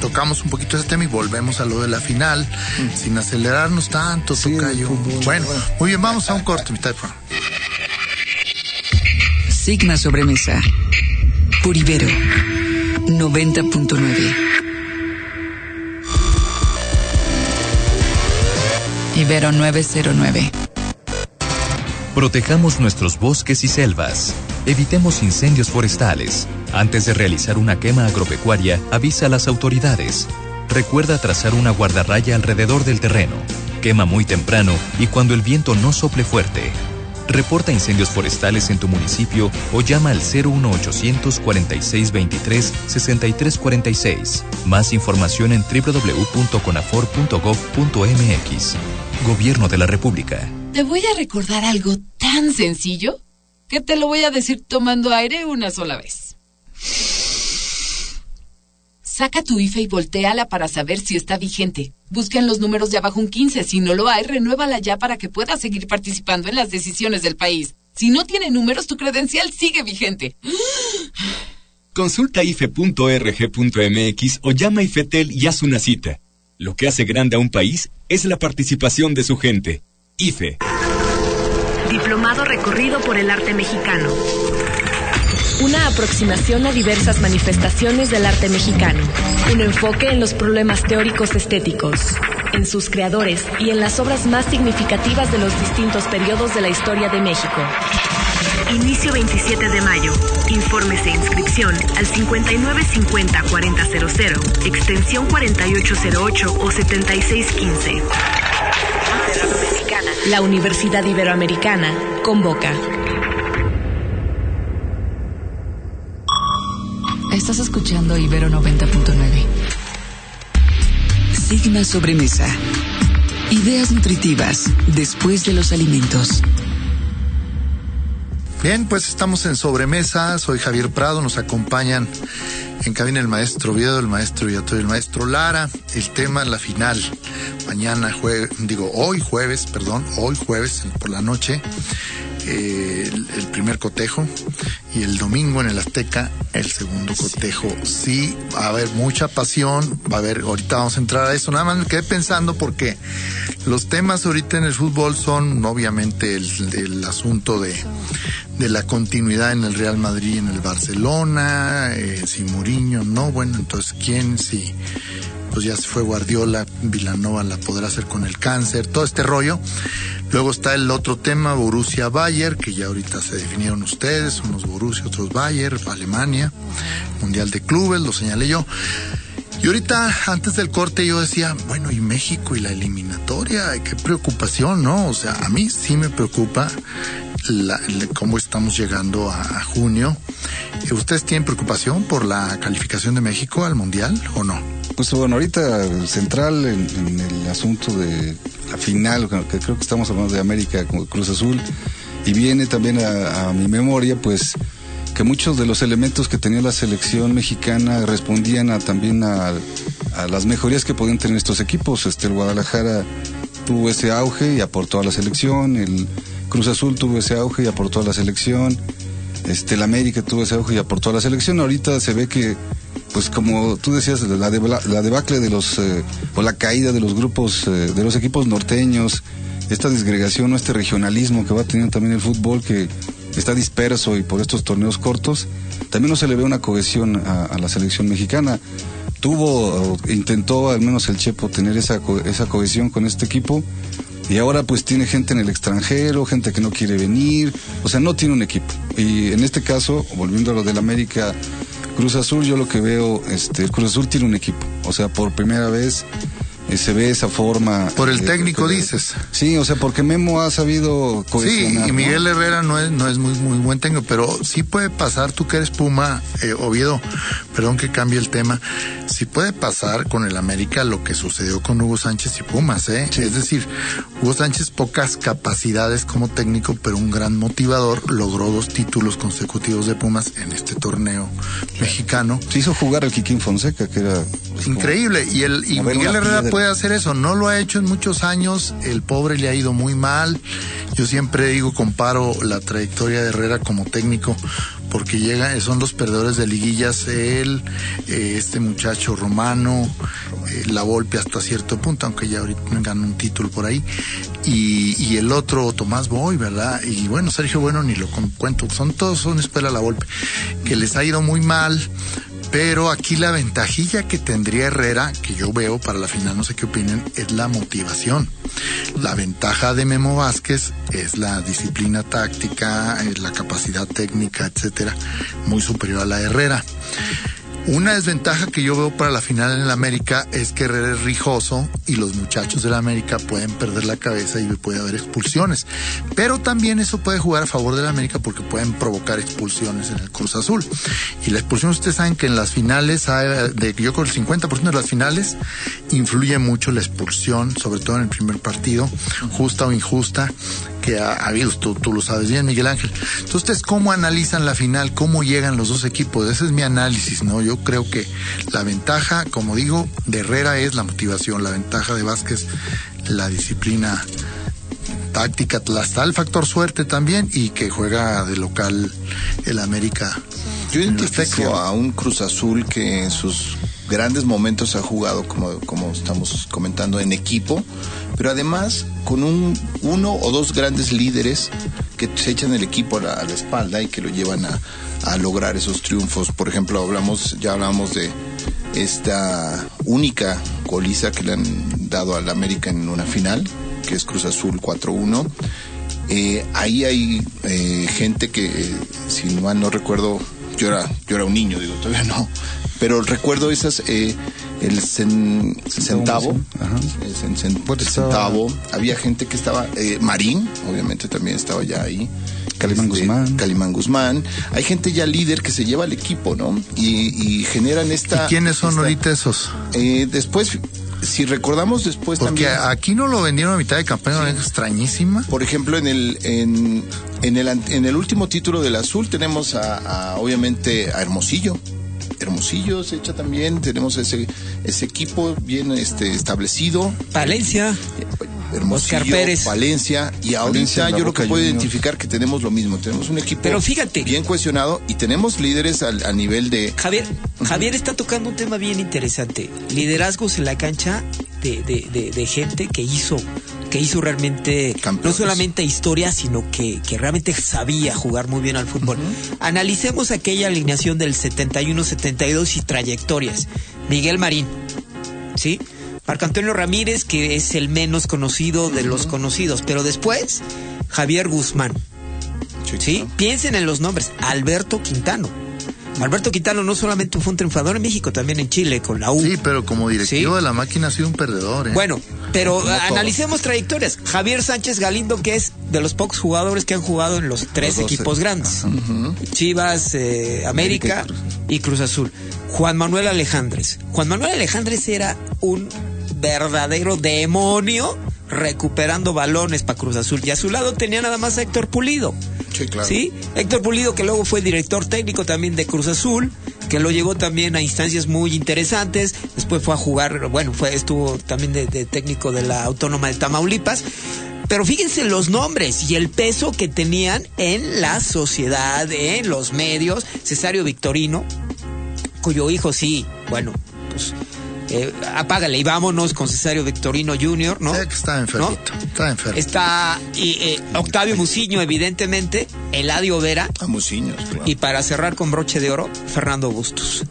tocamos un poquito ese tema y volvemos a lo de la final, sin acelerarnos tanto, Sí, tocayo. el fútbol. Bueno, muy bien, vamos a un corte, mitad de programa. Sigma Sobremesa. Puribero. 90.9. Ibero 909. Protejamos nuestros bosques y selvas. Evitemos incendios forestales. Antes de realizar una quema agropecuaria, avisa a las autoridades. Recuerda trazar una guardarraya alrededor del terreno. Quema muy temprano y cuando el viento no sople fuerte. Reporta incendios forestales en tu municipio o llama al 01800 4623 6346. Más información en www.conafor.gov.mx. Gobierno de la República. Te voy a recordar algo tan sencillo que te lo voy a decir tomando aire una sola vez. Saca tu IFE y volteala para saber si está vigente. Busca en los números de abajo un 15. Si no lo hay, renuévala ya para que puedas seguir participando en las decisiones del país. Si no tiene números, tu credencial sigue vigente. Consulta ife.rg.mx o llama a Ifetel y haz una cita. Lo que hace grande a un país es la participación de su gente. IFE. Diplomado recorrido por el arte mexicano. Una aproximación a diversas manifestaciones del arte mexicano. Un enfoque en los problemas teóricos estéticos, en sus creadores y en las obras más significativas de los distintos periodos de la historia de México. Inicio 27 de mayo. Informes e inscripción al 5950-4000, extensión 4808 o 7615. La Universidad Iberoamericana convoca. Estás escuchando Ibero 90.9. Sigma Sobremesa. Ideas nutritivas después de los alimentos. Bien, pues estamos en sobremesa. Soy Javier Prado. Nos acompañan en cabina el maestro Viedo, el maestro Villatorio, el maestro Lara. El tema, la final. Mañana, jueves, digo, hoy jueves, perdón, hoy jueves por la noche. eh, el, primer cotejo y el domingo en el Azteca el segundo cotejo. Sí, va a haber mucha pasión, va a haber, ahorita vamos a entrar a eso. Nada más me quedé pensando porque los temas ahorita en el fútbol son obviamente el, el asunto de, de la continuidad en el Real Madrid, en el Barcelona, eh, si Mourinho, no, bueno, entonces quién, si pues ya se fue Guardiola, Vilanova la podrá hacer con el cáncer, todo este rollo. Luego está el otro tema, Borussia Bayer, que ya ahorita se definieron ustedes, unos Borussia, otros Bayer, Alemania, Mundial de Clubes, lo señalé yo. Y ahorita, antes del corte, yo decía, bueno, y México y la eliminatoria, qué preocupación, ¿no? O sea, a mí sí me preocupa cómo estamos llegando a, junio. ¿Ustedes tienen preocupación por la calificación de México al Mundial o no? Pues bueno, ahorita central en, el asunto de la final, que creo que estamos hablando de América Cruz Azul, y viene también a mi memoria, pues que muchos de los elementos que tenía la selección mexicana respondían también a, las mejorías que podían tener estos equipos. Este, el Guadalajara tuvo ese auge y aportó a la selección, el Cruz Azul tuvo ese auge y aportó a la selección, este, el América tuvo ese auge y aportó a la selección. Ahorita se ve que pues como tú decías, la debacle de los, eh, o la caída de los grupos, eh, de los equipos norteños, esta disgregación o este regionalismo que va teniendo también el fútbol, que está disperso y por estos torneos cortos, también no se le ve una cohesión a, la selección mexicana. Tuvo, o intentó al menos el Chepo tener esa, co- esa cohesión con este equipo, y ahora pues tiene gente en el extranjero, gente que no quiere venir, o sea, no tiene un equipo. Y en este caso, volviendo a lo del América Cruz Azul, yo lo que veo, este, el Cruz Azul tiene un equipo. O sea, por primera vez se ve esa forma. Por el eh, técnico de- dices. Sí, o sea, porque Memo ha sabido Sí, y ¿no? Miguel Herrera no es, no es muy, muy buen técnico, pero sí puede pasar, tú que eres Puma, eh, Oviedo, perdón que cambie el tema, sí puede pasar con el América lo que sucedió con Hugo Sánchez y Pumas, ¿eh? Es decir, Hugo Sánchez pocas capacidades como técnico, pero un gran motivador, logró dos títulos consecutivos de Pumas en este torneo mexicano. Se hizo jugar al Kikín Fonseca, que era... pues, como- Increíble. Y, el, y Miguel Herrera puede hacer eso. No lo ha hecho en muchos años. El pobre le ha ido muy mal. Yo siempre digo, comparo la trayectoria de Herrera como técnico porque llega, son los perdedores de liguillas, él, eh, este muchacho romano, eh, la Volpe hasta cierto punto, aunque ya ahorita ganó un título por ahí, y, y el otro Tomás Boy, ¿verdad? Y bueno, Sergio Bueno ni lo cuento, son todos son escuela la Volpe, que les ha ido muy mal, pero aquí la ventajilla que tendría Herrera, que yo veo para la final, no sé qué opinen, es la motivación. La ventaja de Memo Vázquez es la disciplina táctica, eh, la capacidad técnica, etcétera, muy superior a la Herrera. Una desventaja que yo veo para la final en el América es que Herrera es rijoso y los muchachos del América pueden perder la cabeza y puede haber expulsiones. Pero también eso puede jugar a favor del América porque pueden provocar expulsiones en el Cruz Azul. Y la expulsión, ustedes saben que en las finales, de, yo creo el 50% de las finales influye mucho la expulsión, sobre todo en el primer partido, justa o injusta que ha, ha habido, tú, tú lo sabes bien, Miguel Ángel. Entonces, ¿ustedes cómo analizan la final? ¿Cómo llegan los dos equipos? Ese es mi análisis, ¿no? Yo creo que la ventaja, como digo, de Herrera es la motivación, la ventaja de Vázquez, la disciplina táctica, está el factor suerte también y que juega de local el América. Yo identifico a un Cruz Azul que en sus grandes momentos ha jugado, como, como estamos comentando, en equipo, pero además con un uno o dos grandes líderes que se echan el equipo a la, espalda y que lo llevan a, a lograr esos triunfos. Por ejemplo, hablamos, ya hablamos de esta única goliza que le han dado al América en una final, que es Cruz Azul 4-1. Eh, ahí hay eh, gente que, eh, si mal no recuerdo, yo era, yo era un niño, digo, todavía no, pero recuerdo esas, eh, el cen- centavo, el cen- cen- el centavo, había gente que estaba, eh, Marín, obviamente también estaba ya ahí. Calimán Guzmán. Calimán Guzmán. Hay gente ya líder que se lleva al equipo, ¿no? Y, y generan esta... ¿Y quiénes son esta- ahorita esos? Eh, después, si recordamos después Porque también... aquí no lo vendieron a mitad de campaña, es extrañísima. Por ejemplo, en el, en, en el, en el último título del azul tenemos a, a, obviamente a Hermosillo. Hermosillo se echa también, tenemos ese, ese equipo bien este, establecido. Valencia. Hermosillo, Oscar Pérez. Valencia. Y ahorita Valencia, yo creo que puedo Juniors. identificar que tenemos lo mismo. Tenemos un equipo Pero fíjate. bien cohesionado y tenemos líderes al, a nivel de... Javier, Javier está tocando un tema bien interesante. Liderazgos en la cancha de, de, de, de gente que hizo, que hizo realmente no solamente historia, sino que, que realmente sabía jugar muy bien al fútbol. Analicemos aquella alineación del 71-72 y trayectorias. Miguel Marín, ¿sí? Marco Antonio Ramírez, que es el menos conocido de los conocidos, pero después Javier Guzmán. ¿Sí? Piensen en los nombres. Alberto Quintano. Alberto Quintano no solamente fue un triunfador en México, también en Chile con la U. Sí, pero como directivo de la máquina ha sido un perdedor. ¿eh? Bueno, pero todos. analicemos trayectorias. Javier Sánchez Galindo, que es de los pocos jugadores que han jugado en los tres Los equipos grandes. Chivas, eh, América y Cruz Azul. Juan Manuel Alejandres. Juan Manuel Alejandres era un verdadero demonio recuperando balones para Cruz Azul. Y a su lado tenía nada más a Héctor Pulido. Sí, claro. ¿Sí? Héctor Pulido, que luego fue director técnico también de Cruz Azul, que lo llegó también a instancias muy interesantes. Después fue a jugar, bueno, fue, estuvo también de, de técnico de la Autónoma de Tamaulipas. Pero fíjense los nombres y el peso que tenían en la sociedad, en los medios. Cesario Victorino, cuyo hijo sí, bueno, pues eh, apágale y vámonos con Cesario Victorino Jr., ¿no? Sé que está enfermito, está enfermo. Está y, eh, Octavio Muciño, evidentemente, Eladio Vera. A Muciños, claro. Y para cerrar con broche de oro, Fernando Bustos.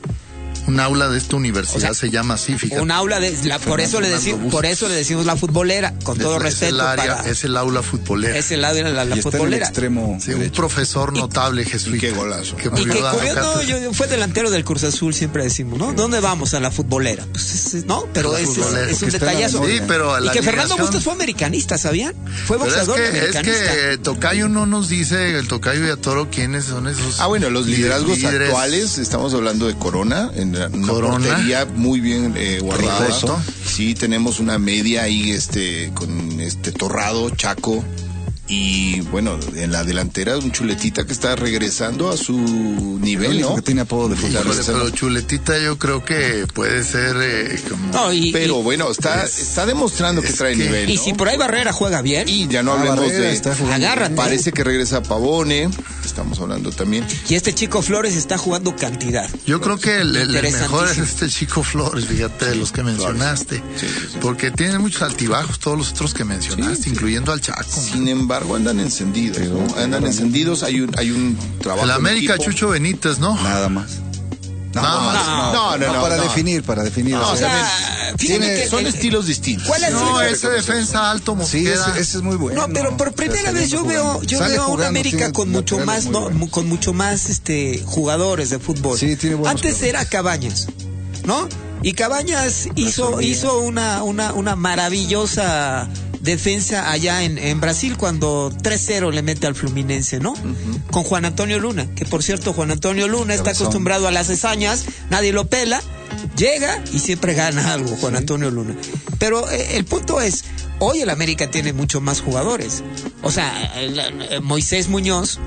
Un aula de esta universidad O sea, se llama así, fíjate. Un aula de la, por eso le decimos, por eso le decimos la futbolera, con todo Es- respeto Es el, área, para es el aula futbolera. es el lado de la, la Y está en el futbolera. extremo Sí, un profesor notable, jesuita. qué golazo. Que Y que curioso, no, yo- fue delantero del Cruz Azul, siempre decimos, ¿no? ¿Dónde vamos? A la futbolera. Pues es- es- no, pero La es, es- futbolera, es un detallazo. Sí, pero y que Fernando Bustos fue americanista, ¿sabían? Fue Pero es boxeador y que, es americanista. que Tocayo no nos dice, el Tocayo y a Toro, quiénes son esos. Ah, bueno, los liderazgos líderes. actuales, estamos hablando de Corona, en una Corona. portería muy bien eh, guardada. Sí, tenemos una media ahí este con este Torrado, Chaco y bueno, en la delantera un chuletita que está regresando a su El nivel, ¿no? que tiene apodo de regresando. pero Chuletita yo creo que puede ser eh, como... No, y, Pero y- bueno, está, es- está demostrando que trae que- nivel. y si por ahí Barrera juega bien, Y ya no Ah, hablemos Barrera de. está agárrate. Parece que regresa Pavone. Estamos hablando también. Y este chico Flores está jugando cantidad. Yo creo que el, el- el mejor es este chico Flores, fíjate, de los que mencionaste. Sí, sí, sí. Porque tiene muchos altibajos todos los otros que mencionaste, Sí, sí. incluyendo al Chaco. Sin embargo, andan encendidos. ¿no? Andan encendidos. Hay un, hay un trabajo. El América equipo. Chucho Benítez, ¿no? Nada más. Más. No, no, no. para no. definir, para definir. No, o sea, Son estilos distintos. ¿Cuál es No, ese defensa alto sí, Mosquera. ese, ese es muy bueno. No, pero por primera vez yo veo, yo veo a una América con mucho más, no, con mucho más este jugadores de fútbol. Sí, tiene buenos Antes jugadores. era Cabañas, ¿no? Y Cabañas hizo, hizo una, una, una maravillosa defensa allá en, en Brasil cuando 3-0 le mete al Fluminense, ¿no? Con Juan Antonio Luna, que por cierto Juan Antonio Luna está acostumbrado a las hazañas, nadie lo pela, llega y siempre gana algo Juan Antonio Luna. Pero eh, el punto es, hoy el América tiene mucho más jugadores. O sea, el- el- Moisés Muñoz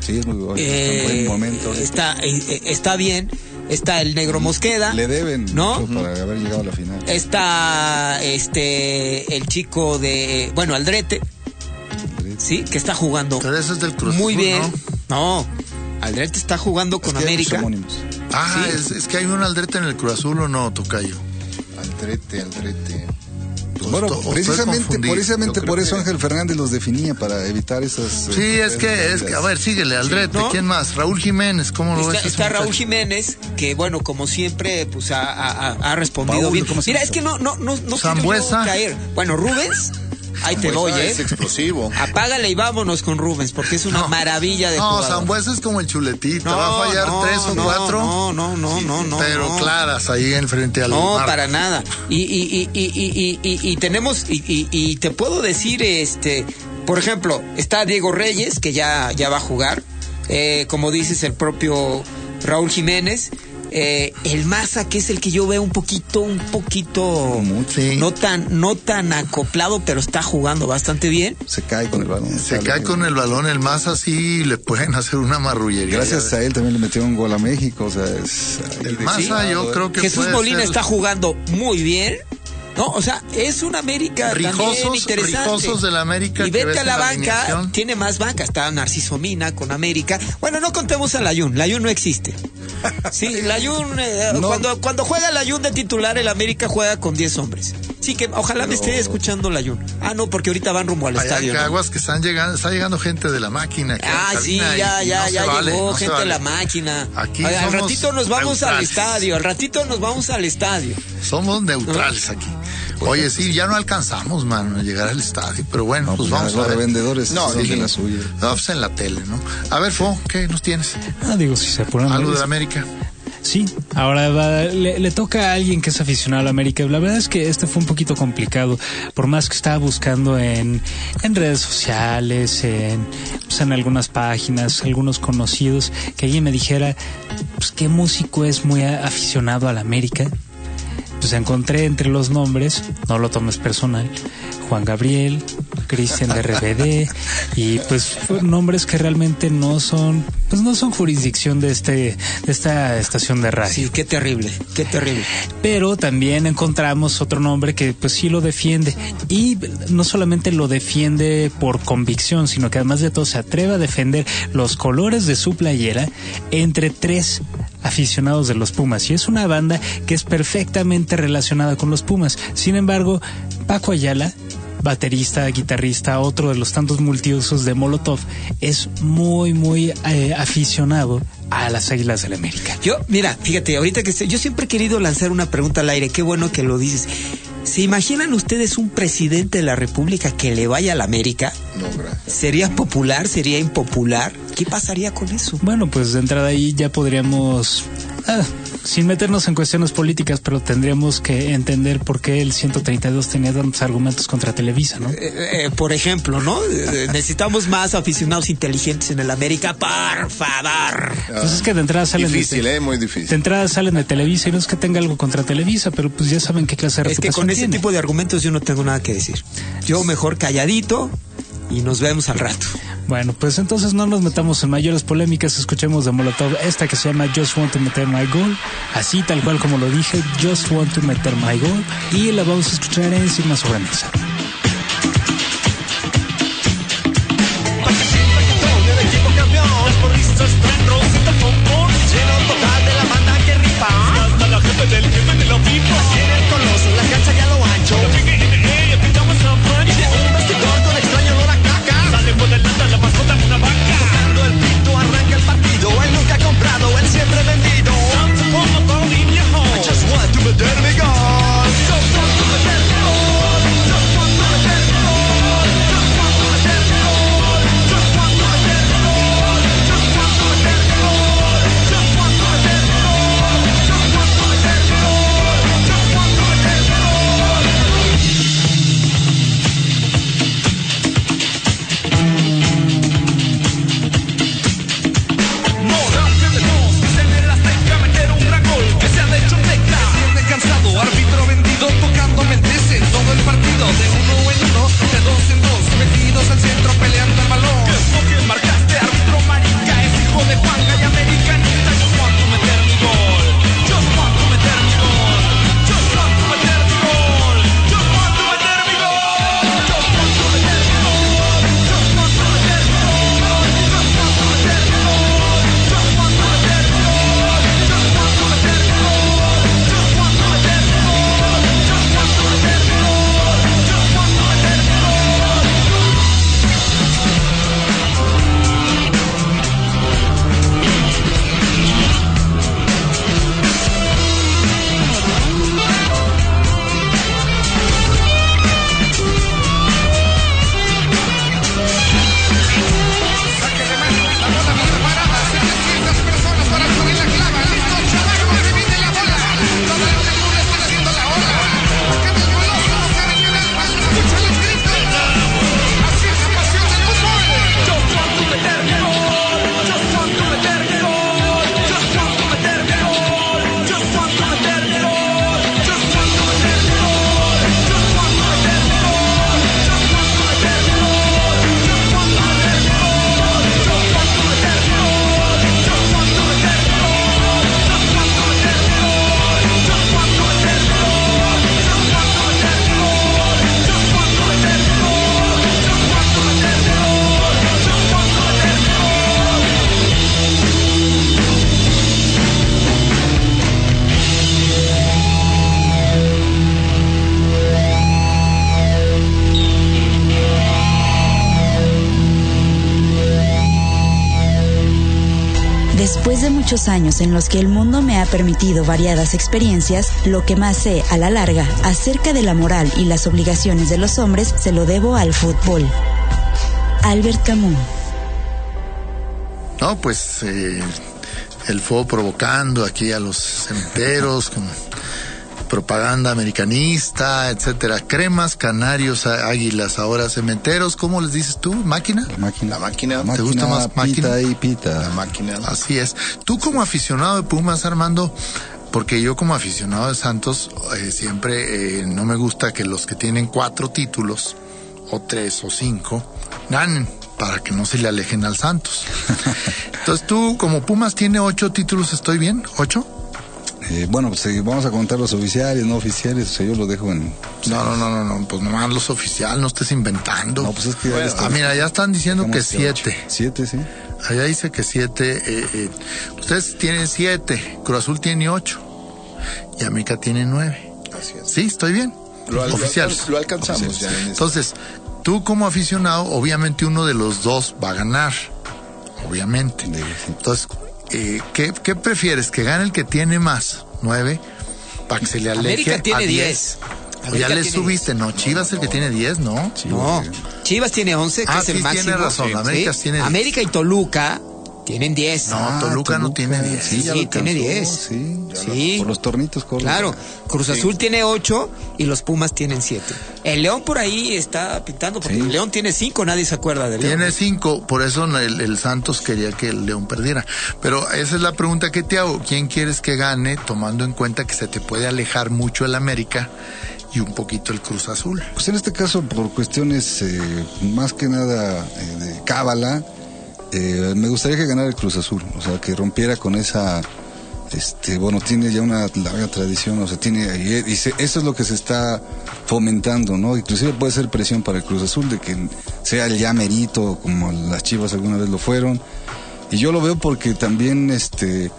Sí, es muy bueno. eh, está en buen momento. está, eh, eh, está bien, está el negro Mosqueda. Le deben ¿No? mucho para haber llegado a la final. Está este el chico de bueno Aldrete, sí, que está jugando Pero es del Cruz muy bien. ¿no? No, Aldrete está jugando con Es que América. Ah, Sí. es, es que hay un aldrete en el Cruz Azul o no, Tocayo. Aldrete, Aldrete. Pues Bueno, precisamente, precisamente por eso que- Ángel Fernández los definía para evitar esas. Sí, eh, es que, es que, a ver, síguele, Aldrete, ¿no? ¿quién más? Raúl Jiménez, ¿cómo lo Está, ves? ese está Raúl muchacho? Jiménez, que bueno, como siempre, pues ha, ha- ha- respondido bien. ¿cómo se Mira, es que no, no, no, no quiero caer. Bueno, Rubens, Ahí te voy, ¿eh? Es explosivo. Apágale y vámonos con Rubens, porque es una maravilla de No, jugador. Zambuesa es como el chuletito, No, va a fallar no, tres o no, cuatro. No, no, no, no, no. Pero no. claras ahí en frente al No, mar. para nada. Y, y, y, y, y, y, y tenemos, y, y, y te puedo decir, este, por ejemplo, está Diego Reyes, que ya, ya va a jugar. Eh, como dices, el propio Raúl Jiménez. Eh, el Maza, que es el que yo veo un poquito, un poquito, no tan, no tan acoplado, pero está jugando bastante bien. Se cae con el balón. Se cae con el balón, el más así le pueden hacer una marrullería. Gracias a él también le metió un gol a México. O sea, es El Maza yo creo que Jesús puede Molina ser- está jugando muy bien. No, o sea, es un América también Rijosos- interesante. rijosos del América Y vete a la la banca, alineación. tiene más banca. Está Narciso Mina con América. Bueno, no contemos a Layun. Layun no existe. Sí, Layun, eh, cuando, cuando juega Layun de titular, el América juega con 10 hombres. Sí, que ojalá me esté escuchando Layun. Ah, no, porque ahorita van rumbo al Allá estadio. Caguas que están llegando, está llegando gente de la máquina. la Ah, sí, y- ya, y ya, no ya vale, llegó gente de la máquina. Aquí al ratito nos vamos al estadio, al ratito nos vamos al estadio. Somos neutrales aquí. Oye, sí, ya no alcanzamos, mano, a llegar al estadio. Pero bueno, pues pues vamos a ver. revendedores no, dije, la suya. no, pues en la tele, ¿no? A ver, Fo, ¿qué nos tienes? Ah, digo, si se apuran. Algo de América. Sí, ahora va- le, le toca a alguien que es aficionado a la América. La verdad es que este fue un poquito complicado, por más que estaba buscando en, en redes sociales, en, pues, en algunas páginas, algunos conocidos, que alguien me dijera pues, qué músico es muy aficionado a la América. Pues encontré entre los nombres, no lo tomes personal, Juan Gabriel, Cristian de RBD y pues nombres que realmente no son pues no son jurisdicción de este de esta estación de radio. Sí, qué terrible, qué terrible. Pero también encontramos otro nombre que pues sí lo defiende y no solamente lo defiende por convicción, sino que además de todo se atreve a defender los colores de su playera entre tres aficionados de los Pumas y es una banda que es perfectamente relacionada con los Pumas. Sin embargo, Paco Ayala baterista, guitarrista, otro de los tantos multiusos de Molotov, es muy, muy eh, aficionado a las Águilas del América. Yo, mira, fíjate, ahorita que estoy, yo siempre he querido lanzar una pregunta al aire, qué bueno que lo dices. ¿Se imaginan ustedes un presidente de la República que le vaya a la América? No, gracias. ¿Sería popular? ¿Sería impopular? ¿Qué pasaría con eso? Bueno, pues de entrada ahí ya podríamos, ah, sin meternos en cuestiones políticas, pero tendríamos que entender por qué el 132 tenía tantos argumentos contra Televisa, ¿no? Eh, eh, por ejemplo, ¿no? Eh, necesitamos más aficionados inteligentes en el América, por favor. Pues es que de entrada salen Difícil, de, ¿eh? Muy difícil. de entrada salen de Televisa y no es que tenga algo contra Televisa, pero pues ya saben qué clase de Es que con ese tiene. tipo de argumentos yo no tengo nada que decir. Yo mejor calladito y nos vemos al rato. Bueno, pues entonces no nos metamos en mayores polémicas, escuchemos de Molotov esta que se llama Just Want to Meter My Goal, así tal cual como lo dije, Just Want to Meter My Goal, y la vamos a escuchar en sobre Mesa. Muchos años en los que el mundo me ha permitido variadas experiencias, lo que más sé a la larga acerca de la moral y las obligaciones de los hombres se lo debo al fútbol. Albert Camus. No, pues eh, el fuego provocando aquí a los cementeros propaganda americanista, etcétera. Cremas, canarios, águilas, ahora cementeros. ¿Cómo les dices tú? ¿Máquina? La máquina. La máquina. ¿Te gusta más máquina? Pita y pita. La máquina. Así es. Tú como aficionado de Pumas, Armando, porque yo como aficionado de Santos eh, siempre eh, no me gusta que los que tienen cuatro títulos, o tres o cinco, ganen para que no se le alejen al Santos. Entonces tú como Pumas tiene ocho títulos, ¿estoy bien? ¿Ocho? Eh, bueno, pues eh, vamos a contar los oficiales, no oficiales, o sea, yo lo dejo en... No, no, no, no, no, pues nomás los oficiales, no estés inventando. No, pues es que ya Bueno, está- ah, mira, ya están diciendo que ocho. siete. Siete, sí. Allá dice que siete. eh, eh, ustedes tienen siete, Cruz Azul tiene ocho y América tiene nueve. Así es. Sí, estoy bien. Lo, Oficiales. lo alcanzamos ya este- Entonces, tú como aficionado, obviamente uno de los dos va a ganar. Obviamente. Entonces, eh, ¿qué, qué prefieres? ¿Que gane el que tiene más? Nueve. Para que se le aleje América tiene a 10. O ya le tiene subiste, no, Chivas el que tiene 10, ¿no? No, Chivas tiene 11, que Ah, es el sí, máximo. tiene razón, América tiene 10. América y Toluca tienen 10. No, Toluca no tiene 10. Sí, tiene alcanzó, 10. Sí, Sí. Por los tornitos, corre. Claro, Cruz Azul tiene 8 y los Pumas tienen 7. El León por ahí está pintando, porque Sí. el León tiene 5, nadie se acuerda del León. Tiene cinco, por eso el, el Santos quería que el León perdiera. Pero esa es la pregunta que te hago. ¿Quién quieres que gane tomando en cuenta que se te puede alejar mucho el América y un poquito el Cruz Azul? Pues en este caso, por cuestiones eh, más que nada eh, de cábala, eh, me gustaría que ganara el Cruz Azul, o sea, que rompiera con esa, este, bueno, tiene ya una larga tradición, o sea, tiene, y, y se- eso es lo que se está fomentando, ¿no? Inclusive puede ser presión para el Cruz Azul de que sea el ya merito, como las Chivas alguna vez lo fueron, y yo lo veo porque también, este,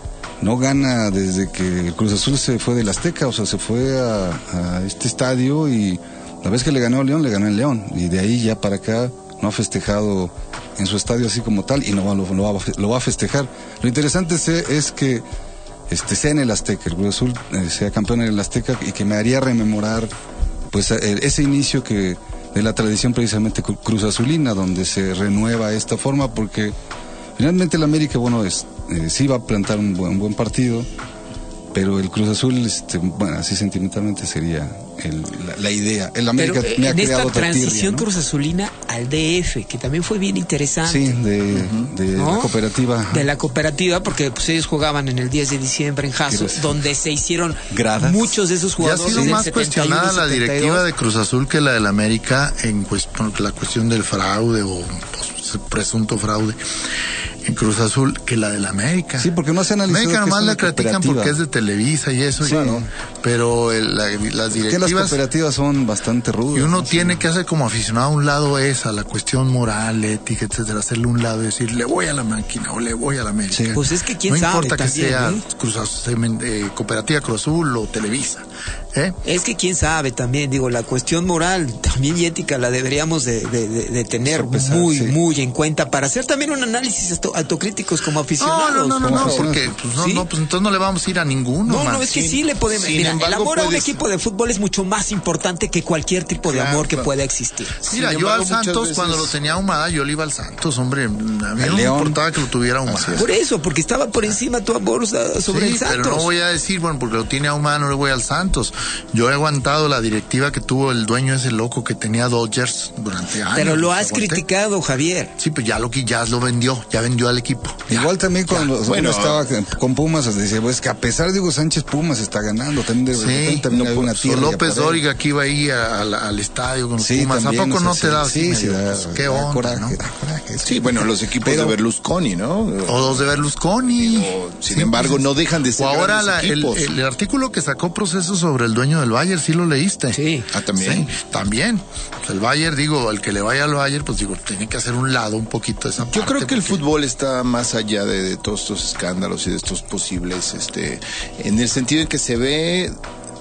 no gana desde que el Cruz Azul se fue del Azteca, o sea, se fue a, este estadio y la vez que le ganó a León, le ganó el León. Y de ahí ya para acá no ha festejado en su estadio así como tal y no lo, va, a festejar. Lo interesante es, que este, sea en el Azteca, el Cruz Azul eh, sea campeón en el Azteca y que me haría rememorar pues eh, ese inicio que de la tradición precisamente cru- Cruz Azulina, donde se renueva esta forma porque finalmente el América, bueno, es, eh, sí va a plantar un buen partido, pero el Cruz Azul, este, bueno, así sentimentalmente sería el- la, la idea. El América Pero, eh, me ha en esta creado otra transición tirria, ¿no? Cruz Azulina al DF, que también fue bien interesante. Sí, de, de ¿No? la cooperativa. de la cooperativa, porque pues ellos jugaban en el 10 de diciembre en Jaso, donde se hicieron Gradas. muchos de esos Ya ha jugadores. sido del más 71, cuestionada la 72. directiva de Cruz Azul que la del América en cuest- la cuestión del fraude o pues, presunto fraude Cruz Azul que la del América. Sí, porque no se ha analizado América que es nomás la critican porque es de Televisa y eso, y- Claro. pero el- la- las Que las directivas cooperativas son bastante rudas. y uno ¿no? tiene que hacer como aficionado a un lado esa, la cuestión moral, ética, etcétera, hacerle un lado y decir, le voy a la máquina o le voy a la América. Sí. Pues es que quién no sabe importa que también, sea ¿eh? Cruz Azul, eh, Cooperativa Cruz Azul o Televisa. ¿Eh? Es que quién sabe también, digo, la cuestión moral también y ética la deberíamos de, de- de- de tener muy, sí. muy en cuenta para hacer también un análisis auto- autocríticos como aficionados. no, no, no, porque pues, no, ¿Sí? no, pues entonces no le vamos a ir a ninguno. No, no, es que Sin- sí le podemos. sin Mira, el embargo, amor a un equipo de fútbol es mucho más importante que cualquier tipo de Claro, amor que claro. pueda existir. Mira, Sin yo al Santos veces- cuando lo tenía ahumada, yo le iba al Santos, hombre. A mí no me León. importaba que lo tuviera ahumada. Por eso, porque estaba por encima tu amor o sea, sobre Sí, el Santos. pero no voy a decir, bueno, porque lo tiene ahumada, no le voy al Santos. Yo he aguantado la directiva que tuvo el dueño ese loco que tenía Dodgers durante años. Pero lo has Aguanté. criticado, Javier. Sí, pues ya lo que ya lo vendió, ya vendió al equipo. Ya. Igual también cuando Bueno, uno estaba con Pumas, decía, pues que a pesar de Hugo Sánchez, Pumas está ganando. También de Sí, también no, una tierra López. Dóriga que iba ahí a- a la- al estadio con los Sí, Pumas. ¿A también, poco o no te da sí, así sí, da, pues, qué da onda, coraje, ¿no? coraje, Sí, bueno, los equipos Pero- de Berlusconi, ¿no? O los de Berlusconi. Sin Sí, embargo, pues, no dejan de ser O ahora la- el artículo que sacó proceso sobre el dueño del Bayern, ¿sí lo leíste? Sí. Ah, también. Sí, también. Pues el Bayern, digo, el que le vaya al Bayern, pues digo, tiene que hacer un lado un poquito de esa Yo parte, creo que el porque- fútbol está más allá de, de todos estos escándalos y de estos posibles, este, en el sentido en que se ve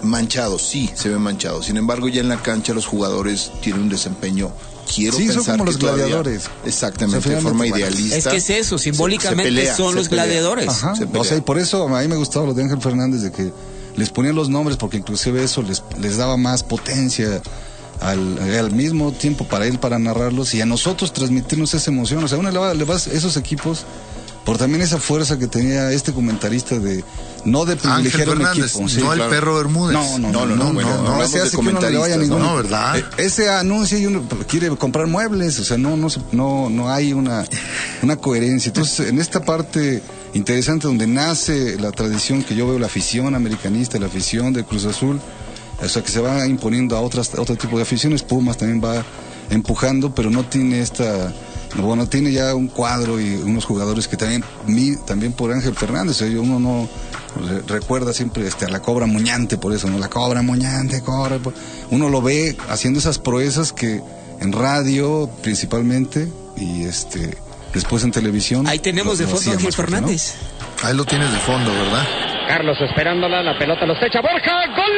manchado, sí, se ve manchado. Sin embargo, ya en la cancha los jugadores tienen un desempeño quiero Sí, son pensar como que los todavía- gladiadores. Exactamente, O sea, de forma idealista. Es que es eso, simbólicamente Se- se pelea, son los pelea. gladiadores. Ajá. Se. O sea, y por eso a mí me gustaba lo de Ángel Fernández de que les ponían los nombres porque inclusive eso les, les daba más potencia al, al mismo tiempo para él para narrarlos y a nosotros transmitirnos esa emoción. O sea, uno le va, le va a esos equipos por también esa fuerza que tenía este comentarista de no de Ángel privilegiar un equipo. sí, no el claro. perro Bermúdez. No, no, No, no, no, bueno, no, hablamos ese de hace que uno no le vaya a ningún ¿no? ¿verdad? Eh, ese anuncio y uno quiere comprar muebles, o sea, no no se- no no hay una una coherencia. Entonces, en esta parte interesante donde nace la tradición que yo veo la afición americanista, la afición de Cruz Azul, o sea, que se va imponiendo a otras otro tipo de aficiones, Pumas también va empujando, pero no tiene esta bueno, tiene ya un cuadro y unos jugadores que también, también por Ángel Fernández, uno no re- recuerda siempre este, a la cobra muñante, por eso, ¿no? La cobra muñante, cobra. po- Uno lo ve haciendo esas proezas que en radio principalmente y este después en televisión. Ahí tenemos de fondo a Ángel. Fernández. Ahí lo tienes de fondo, ¿verdad? Carlos esperándola, la pelota los echa Borja, gol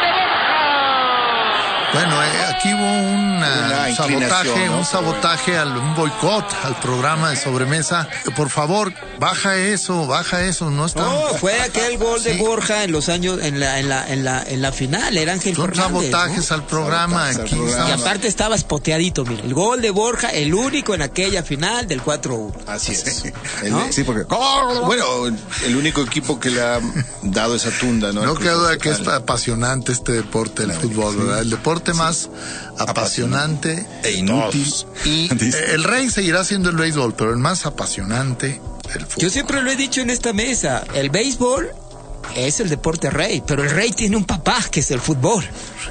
de Borja. Bueno, eh, aquí hubo una- Una un inclinación, sabotaje, ¿no? un sabotaje, al, un boicot al programa de sobremesa. Eh, Por favor, baja eso, baja eso, no está. No, fue aquel gol de Sí. Borja en los años, en la, en la, en la, en la final, era Ángel Son Fernández. sabotajes ¿no? al programa. Sabotajes al Aquí programa. Y aparte estaba espoteadito, mira. El gol de Borja, el único en aquella final del 4-1. Así es. El- ¿No? Sí, porque Bueno, el único equipo que le ha dado esa tunda, ¿no? No queda duda que es apasionante este deporte, el fútbol, ¿verdad? El deporte más apasionante e inútil. Y eh, el rey seguirá siendo el béisbol, pero el más apasionante, el fútbol. Yo siempre lo he dicho en esta mesa, el béisbol es el deporte rey, pero el rey tiene un papá que es el fútbol.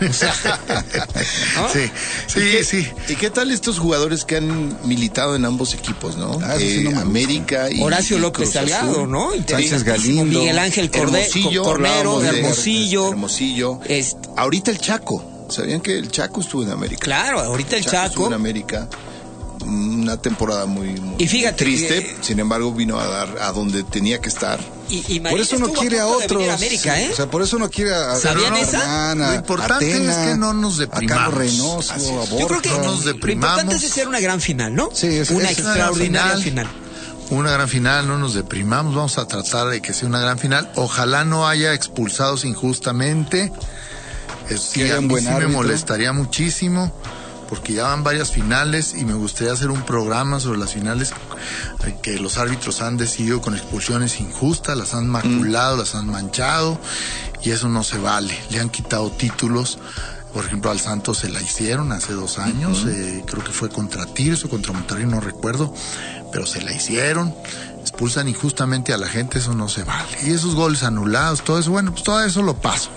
O sea, ¿no? Sí, ¿Y sí, qué- sí. ¿Y qué tal estos jugadores que han militado en ambos equipos, no? Ah, sí no gusta. América y Horacio y López Salgado. ¿no? Sánchez. Galindo. Miguel Ángel Corde- Hermosillo, Hermosillo. Hermosillo. Este, Ahorita el Chaco. ¿Sabían que el Chaco estuvo en América? claro, ahorita el estuvo Chaco. en América. Una temporada muy, muy Y fíjate, triste. eh, sin embargo, vino a dar a donde tenía que estar. Y, y Por eso estuvo quiere a de otros. a América, ¿eh? O sea, por eso uno quiere a, ¿Sabían a esa? Hermana, Lo importante a Tena, es que no nos A deprimamos. Carlos Reynoso, a. Borja. Yo creo que no nos lo importante deprimamos. es hacer una gran final, ¿no? Sí, es- una es- extraordinaria Una final. Una gran final, no nos deprimamos, vamos a tratar de que sea una gran final. Ojalá no haya expulsados injustamente. Que haya a mí buen sí me molestaría muchísimo, porque ya van varias finales y me gustaría hacer un programa sobre las finales eh, que los árbitros han decidido con expulsiones injustas, las han maculado, las han manchado, y eso no se vale. Le han quitado títulos. Por ejemplo, al Santos se la hicieron hace dos años, eh, creo que fue contra Tigres o contra Monterrey, no recuerdo, pero se la hicieron. Expulsan injustamente a la gente, eso no se vale. Y esos goles anulados, todo eso, bueno, pues todo eso lo paso.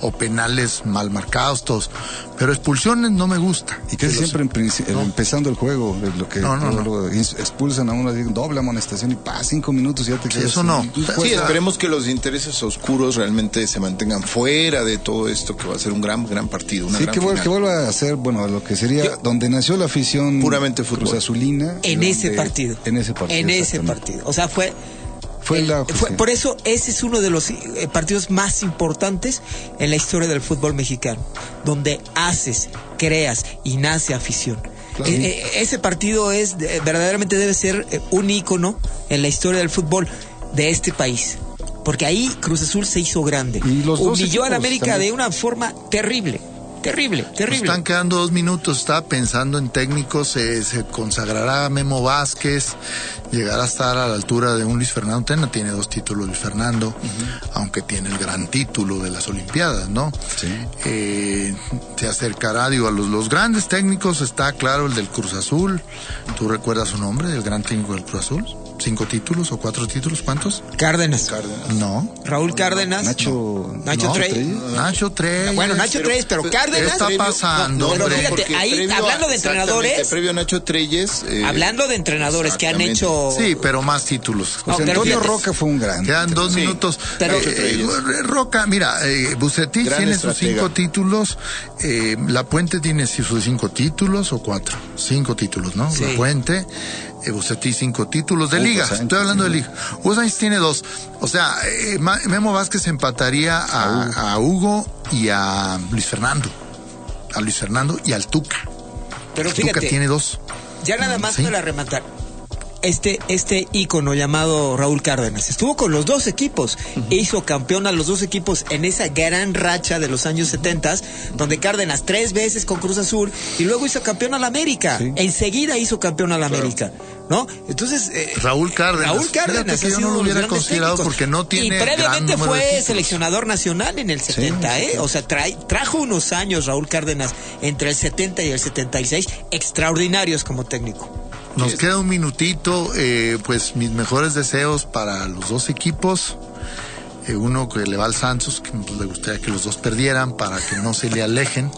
O penales mal marcados, todos. Pero expulsiones no me gusta. Y casi Que los- siempre en No. empezando el juego, lo que No, no, no. luego ins- expulsan a uno, doble amonestación y pa, cinco minutos y ya te Sí, quedas eso sin- no. Sí. Sí, esperemos que los intereses oscuros realmente se mantengan fuera de todo esto, que va a ser un gran, gran partido. Una Sí, gran que, vuel- final. que vuelva a ser, bueno, lo que sería donde nació la afición Puramente fútbol. Cruz Azulina. En donde- ese partido. En ese partido. En ese partido. O sea, fue Fue la Fue- por eso ese es uno de los eh, partidos más importantes en la historia del fútbol mexicano, donde haces, creas y nace afición. Claro. Eh, eh, ese partido es eh, verdaderamente debe ser eh, un ícono en la historia del fútbol de este país. Porque ahí Cruz Azul se hizo grande. Y los Humilló a la América también. de una forma terrible. Terrible, Nos terrible. están quedando dos minutos. Estaba pensando en técnicos. eh, se consagrará Memo Vázquez. Llegará a estar a la altura de un Luis Fernando Tena. Tiene dos títulos Luis Fernando, aunque tiene el gran título de las Olimpiadas, ¿no? Eh, se acercará, digo, a los, los grandes técnicos. Está claro el del Cruz Azul. ¿Tú recuerdas su nombre, el gran técnico del Cruz Azul? ¿Cinco títulos o cuatro títulos? ¿Cuántos? Cárdenas. No. Raúl Cárdenas. Nacho, Nacho No, Trey. Nacho Trey. Bueno, Nacho Treyes, pero Cárdenas. ¿Qué está pasando, Pero hombre? fíjate, ahí hablando de entrenadores, Previo Nacho Treyes. eh, hablando de entrenadores que han hecho Sí, pero más títulos. No, Antonio fíjate, Roca fue un gran. Quedan dos Sí, minutos. pero- Eh, eh, Roca, mira, eh, Bucetich Gran tiene sus cinco títulos. eh, la Puente tiene sus cinco títulos o cuatro. Cinco títulos, ¿no? Sí. La Puente. Eh, Bucetich cinco títulos de liga. Sánchez, Estoy hablando de liga. Hugo Sánchez tiene dos. O sea, eh, Memo Vázquez empataría a, a Hugo y a Luis Fernando. A Luis Fernando y al Tuca. Pero Tuca fíjate, tiene dos. ya nada más Sí. para rematar. Este, este ícono llamado Raúl Cárdenas estuvo con los dos equipos e hizo campeón a los dos equipos en esa gran racha de los años 70 donde Cárdenas tres veces con Cruz Azul y luego hizo campeón al América. Enseguida hizo campeón al América, ¿no? Entonces, eh, Raúl Cárdenas. Raúl Cárdenas que yo no lo hubiera considerado técnicos. porque no tiene Y previamente fue seleccionador nacional en el 70, ¿eh? O sea, trae, trajo unos años Raúl Cárdenas entre el 70 y el 76 extraordinarios como técnico. Nos queda un minutito, eh, pues mis mejores deseos para los dos equipos. Eh, uno que le va al Santos, que le gustaría que los dos perdieran para que no se le alejen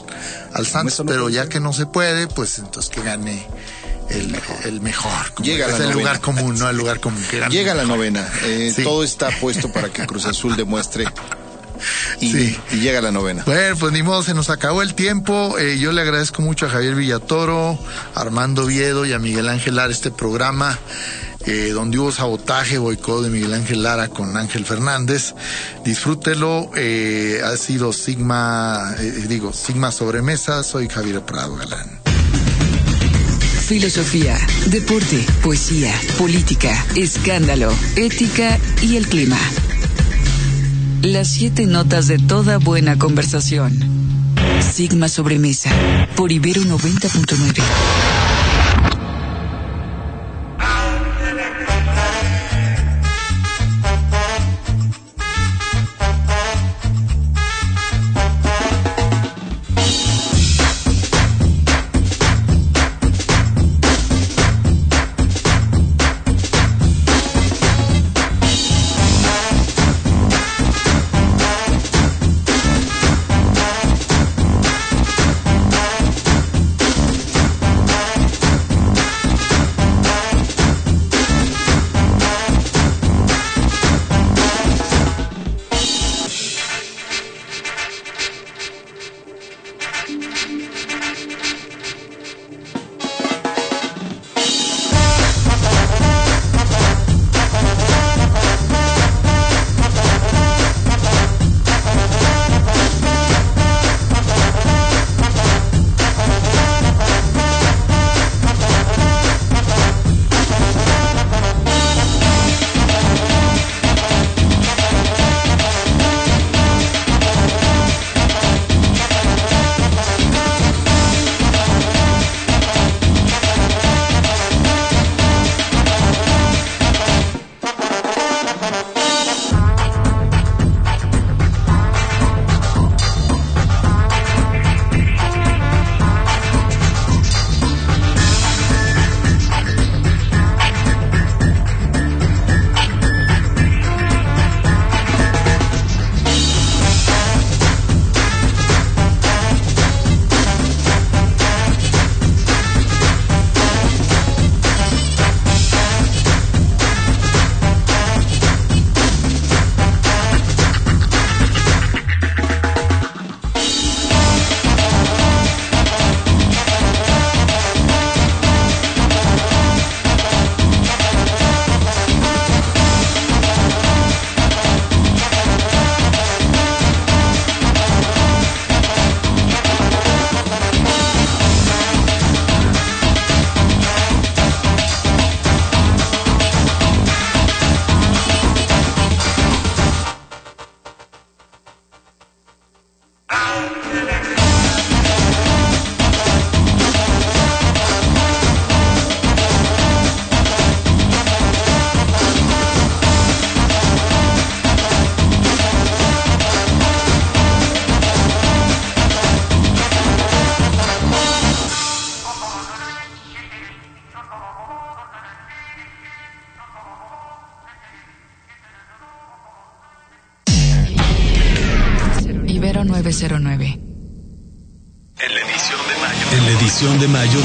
al Santos, pero ya que no se puede, pues entonces que gane el, el mejor. como Llega es la el novena. lugar común, no el lugar común. Que Llega la novena. Eh, Sí. Todo está puesto para que Cruz Azul demuestre. Y, Sí. y llega la novena. Bueno, pues ni modo, se nos acabó el tiempo. Eh, yo le agradezco mucho a Javier Villatoro, a Armando Viedo y a Miguel Ángel Lara este programa. eh, donde hubo sabotaje, boicot de Miguel Ángel Lara con Ángel Fernández. Disfrútelo, eh, ha sido Sigma, eh, digo, Sigma Sobremesa, soy Javier Prado Galán. Filosofía, deporte, poesía, política, escándalo, ética y el clima. Las siete notas de toda buena conversación. Sigma Sobremesa, por Ibero 90.9. de mayo.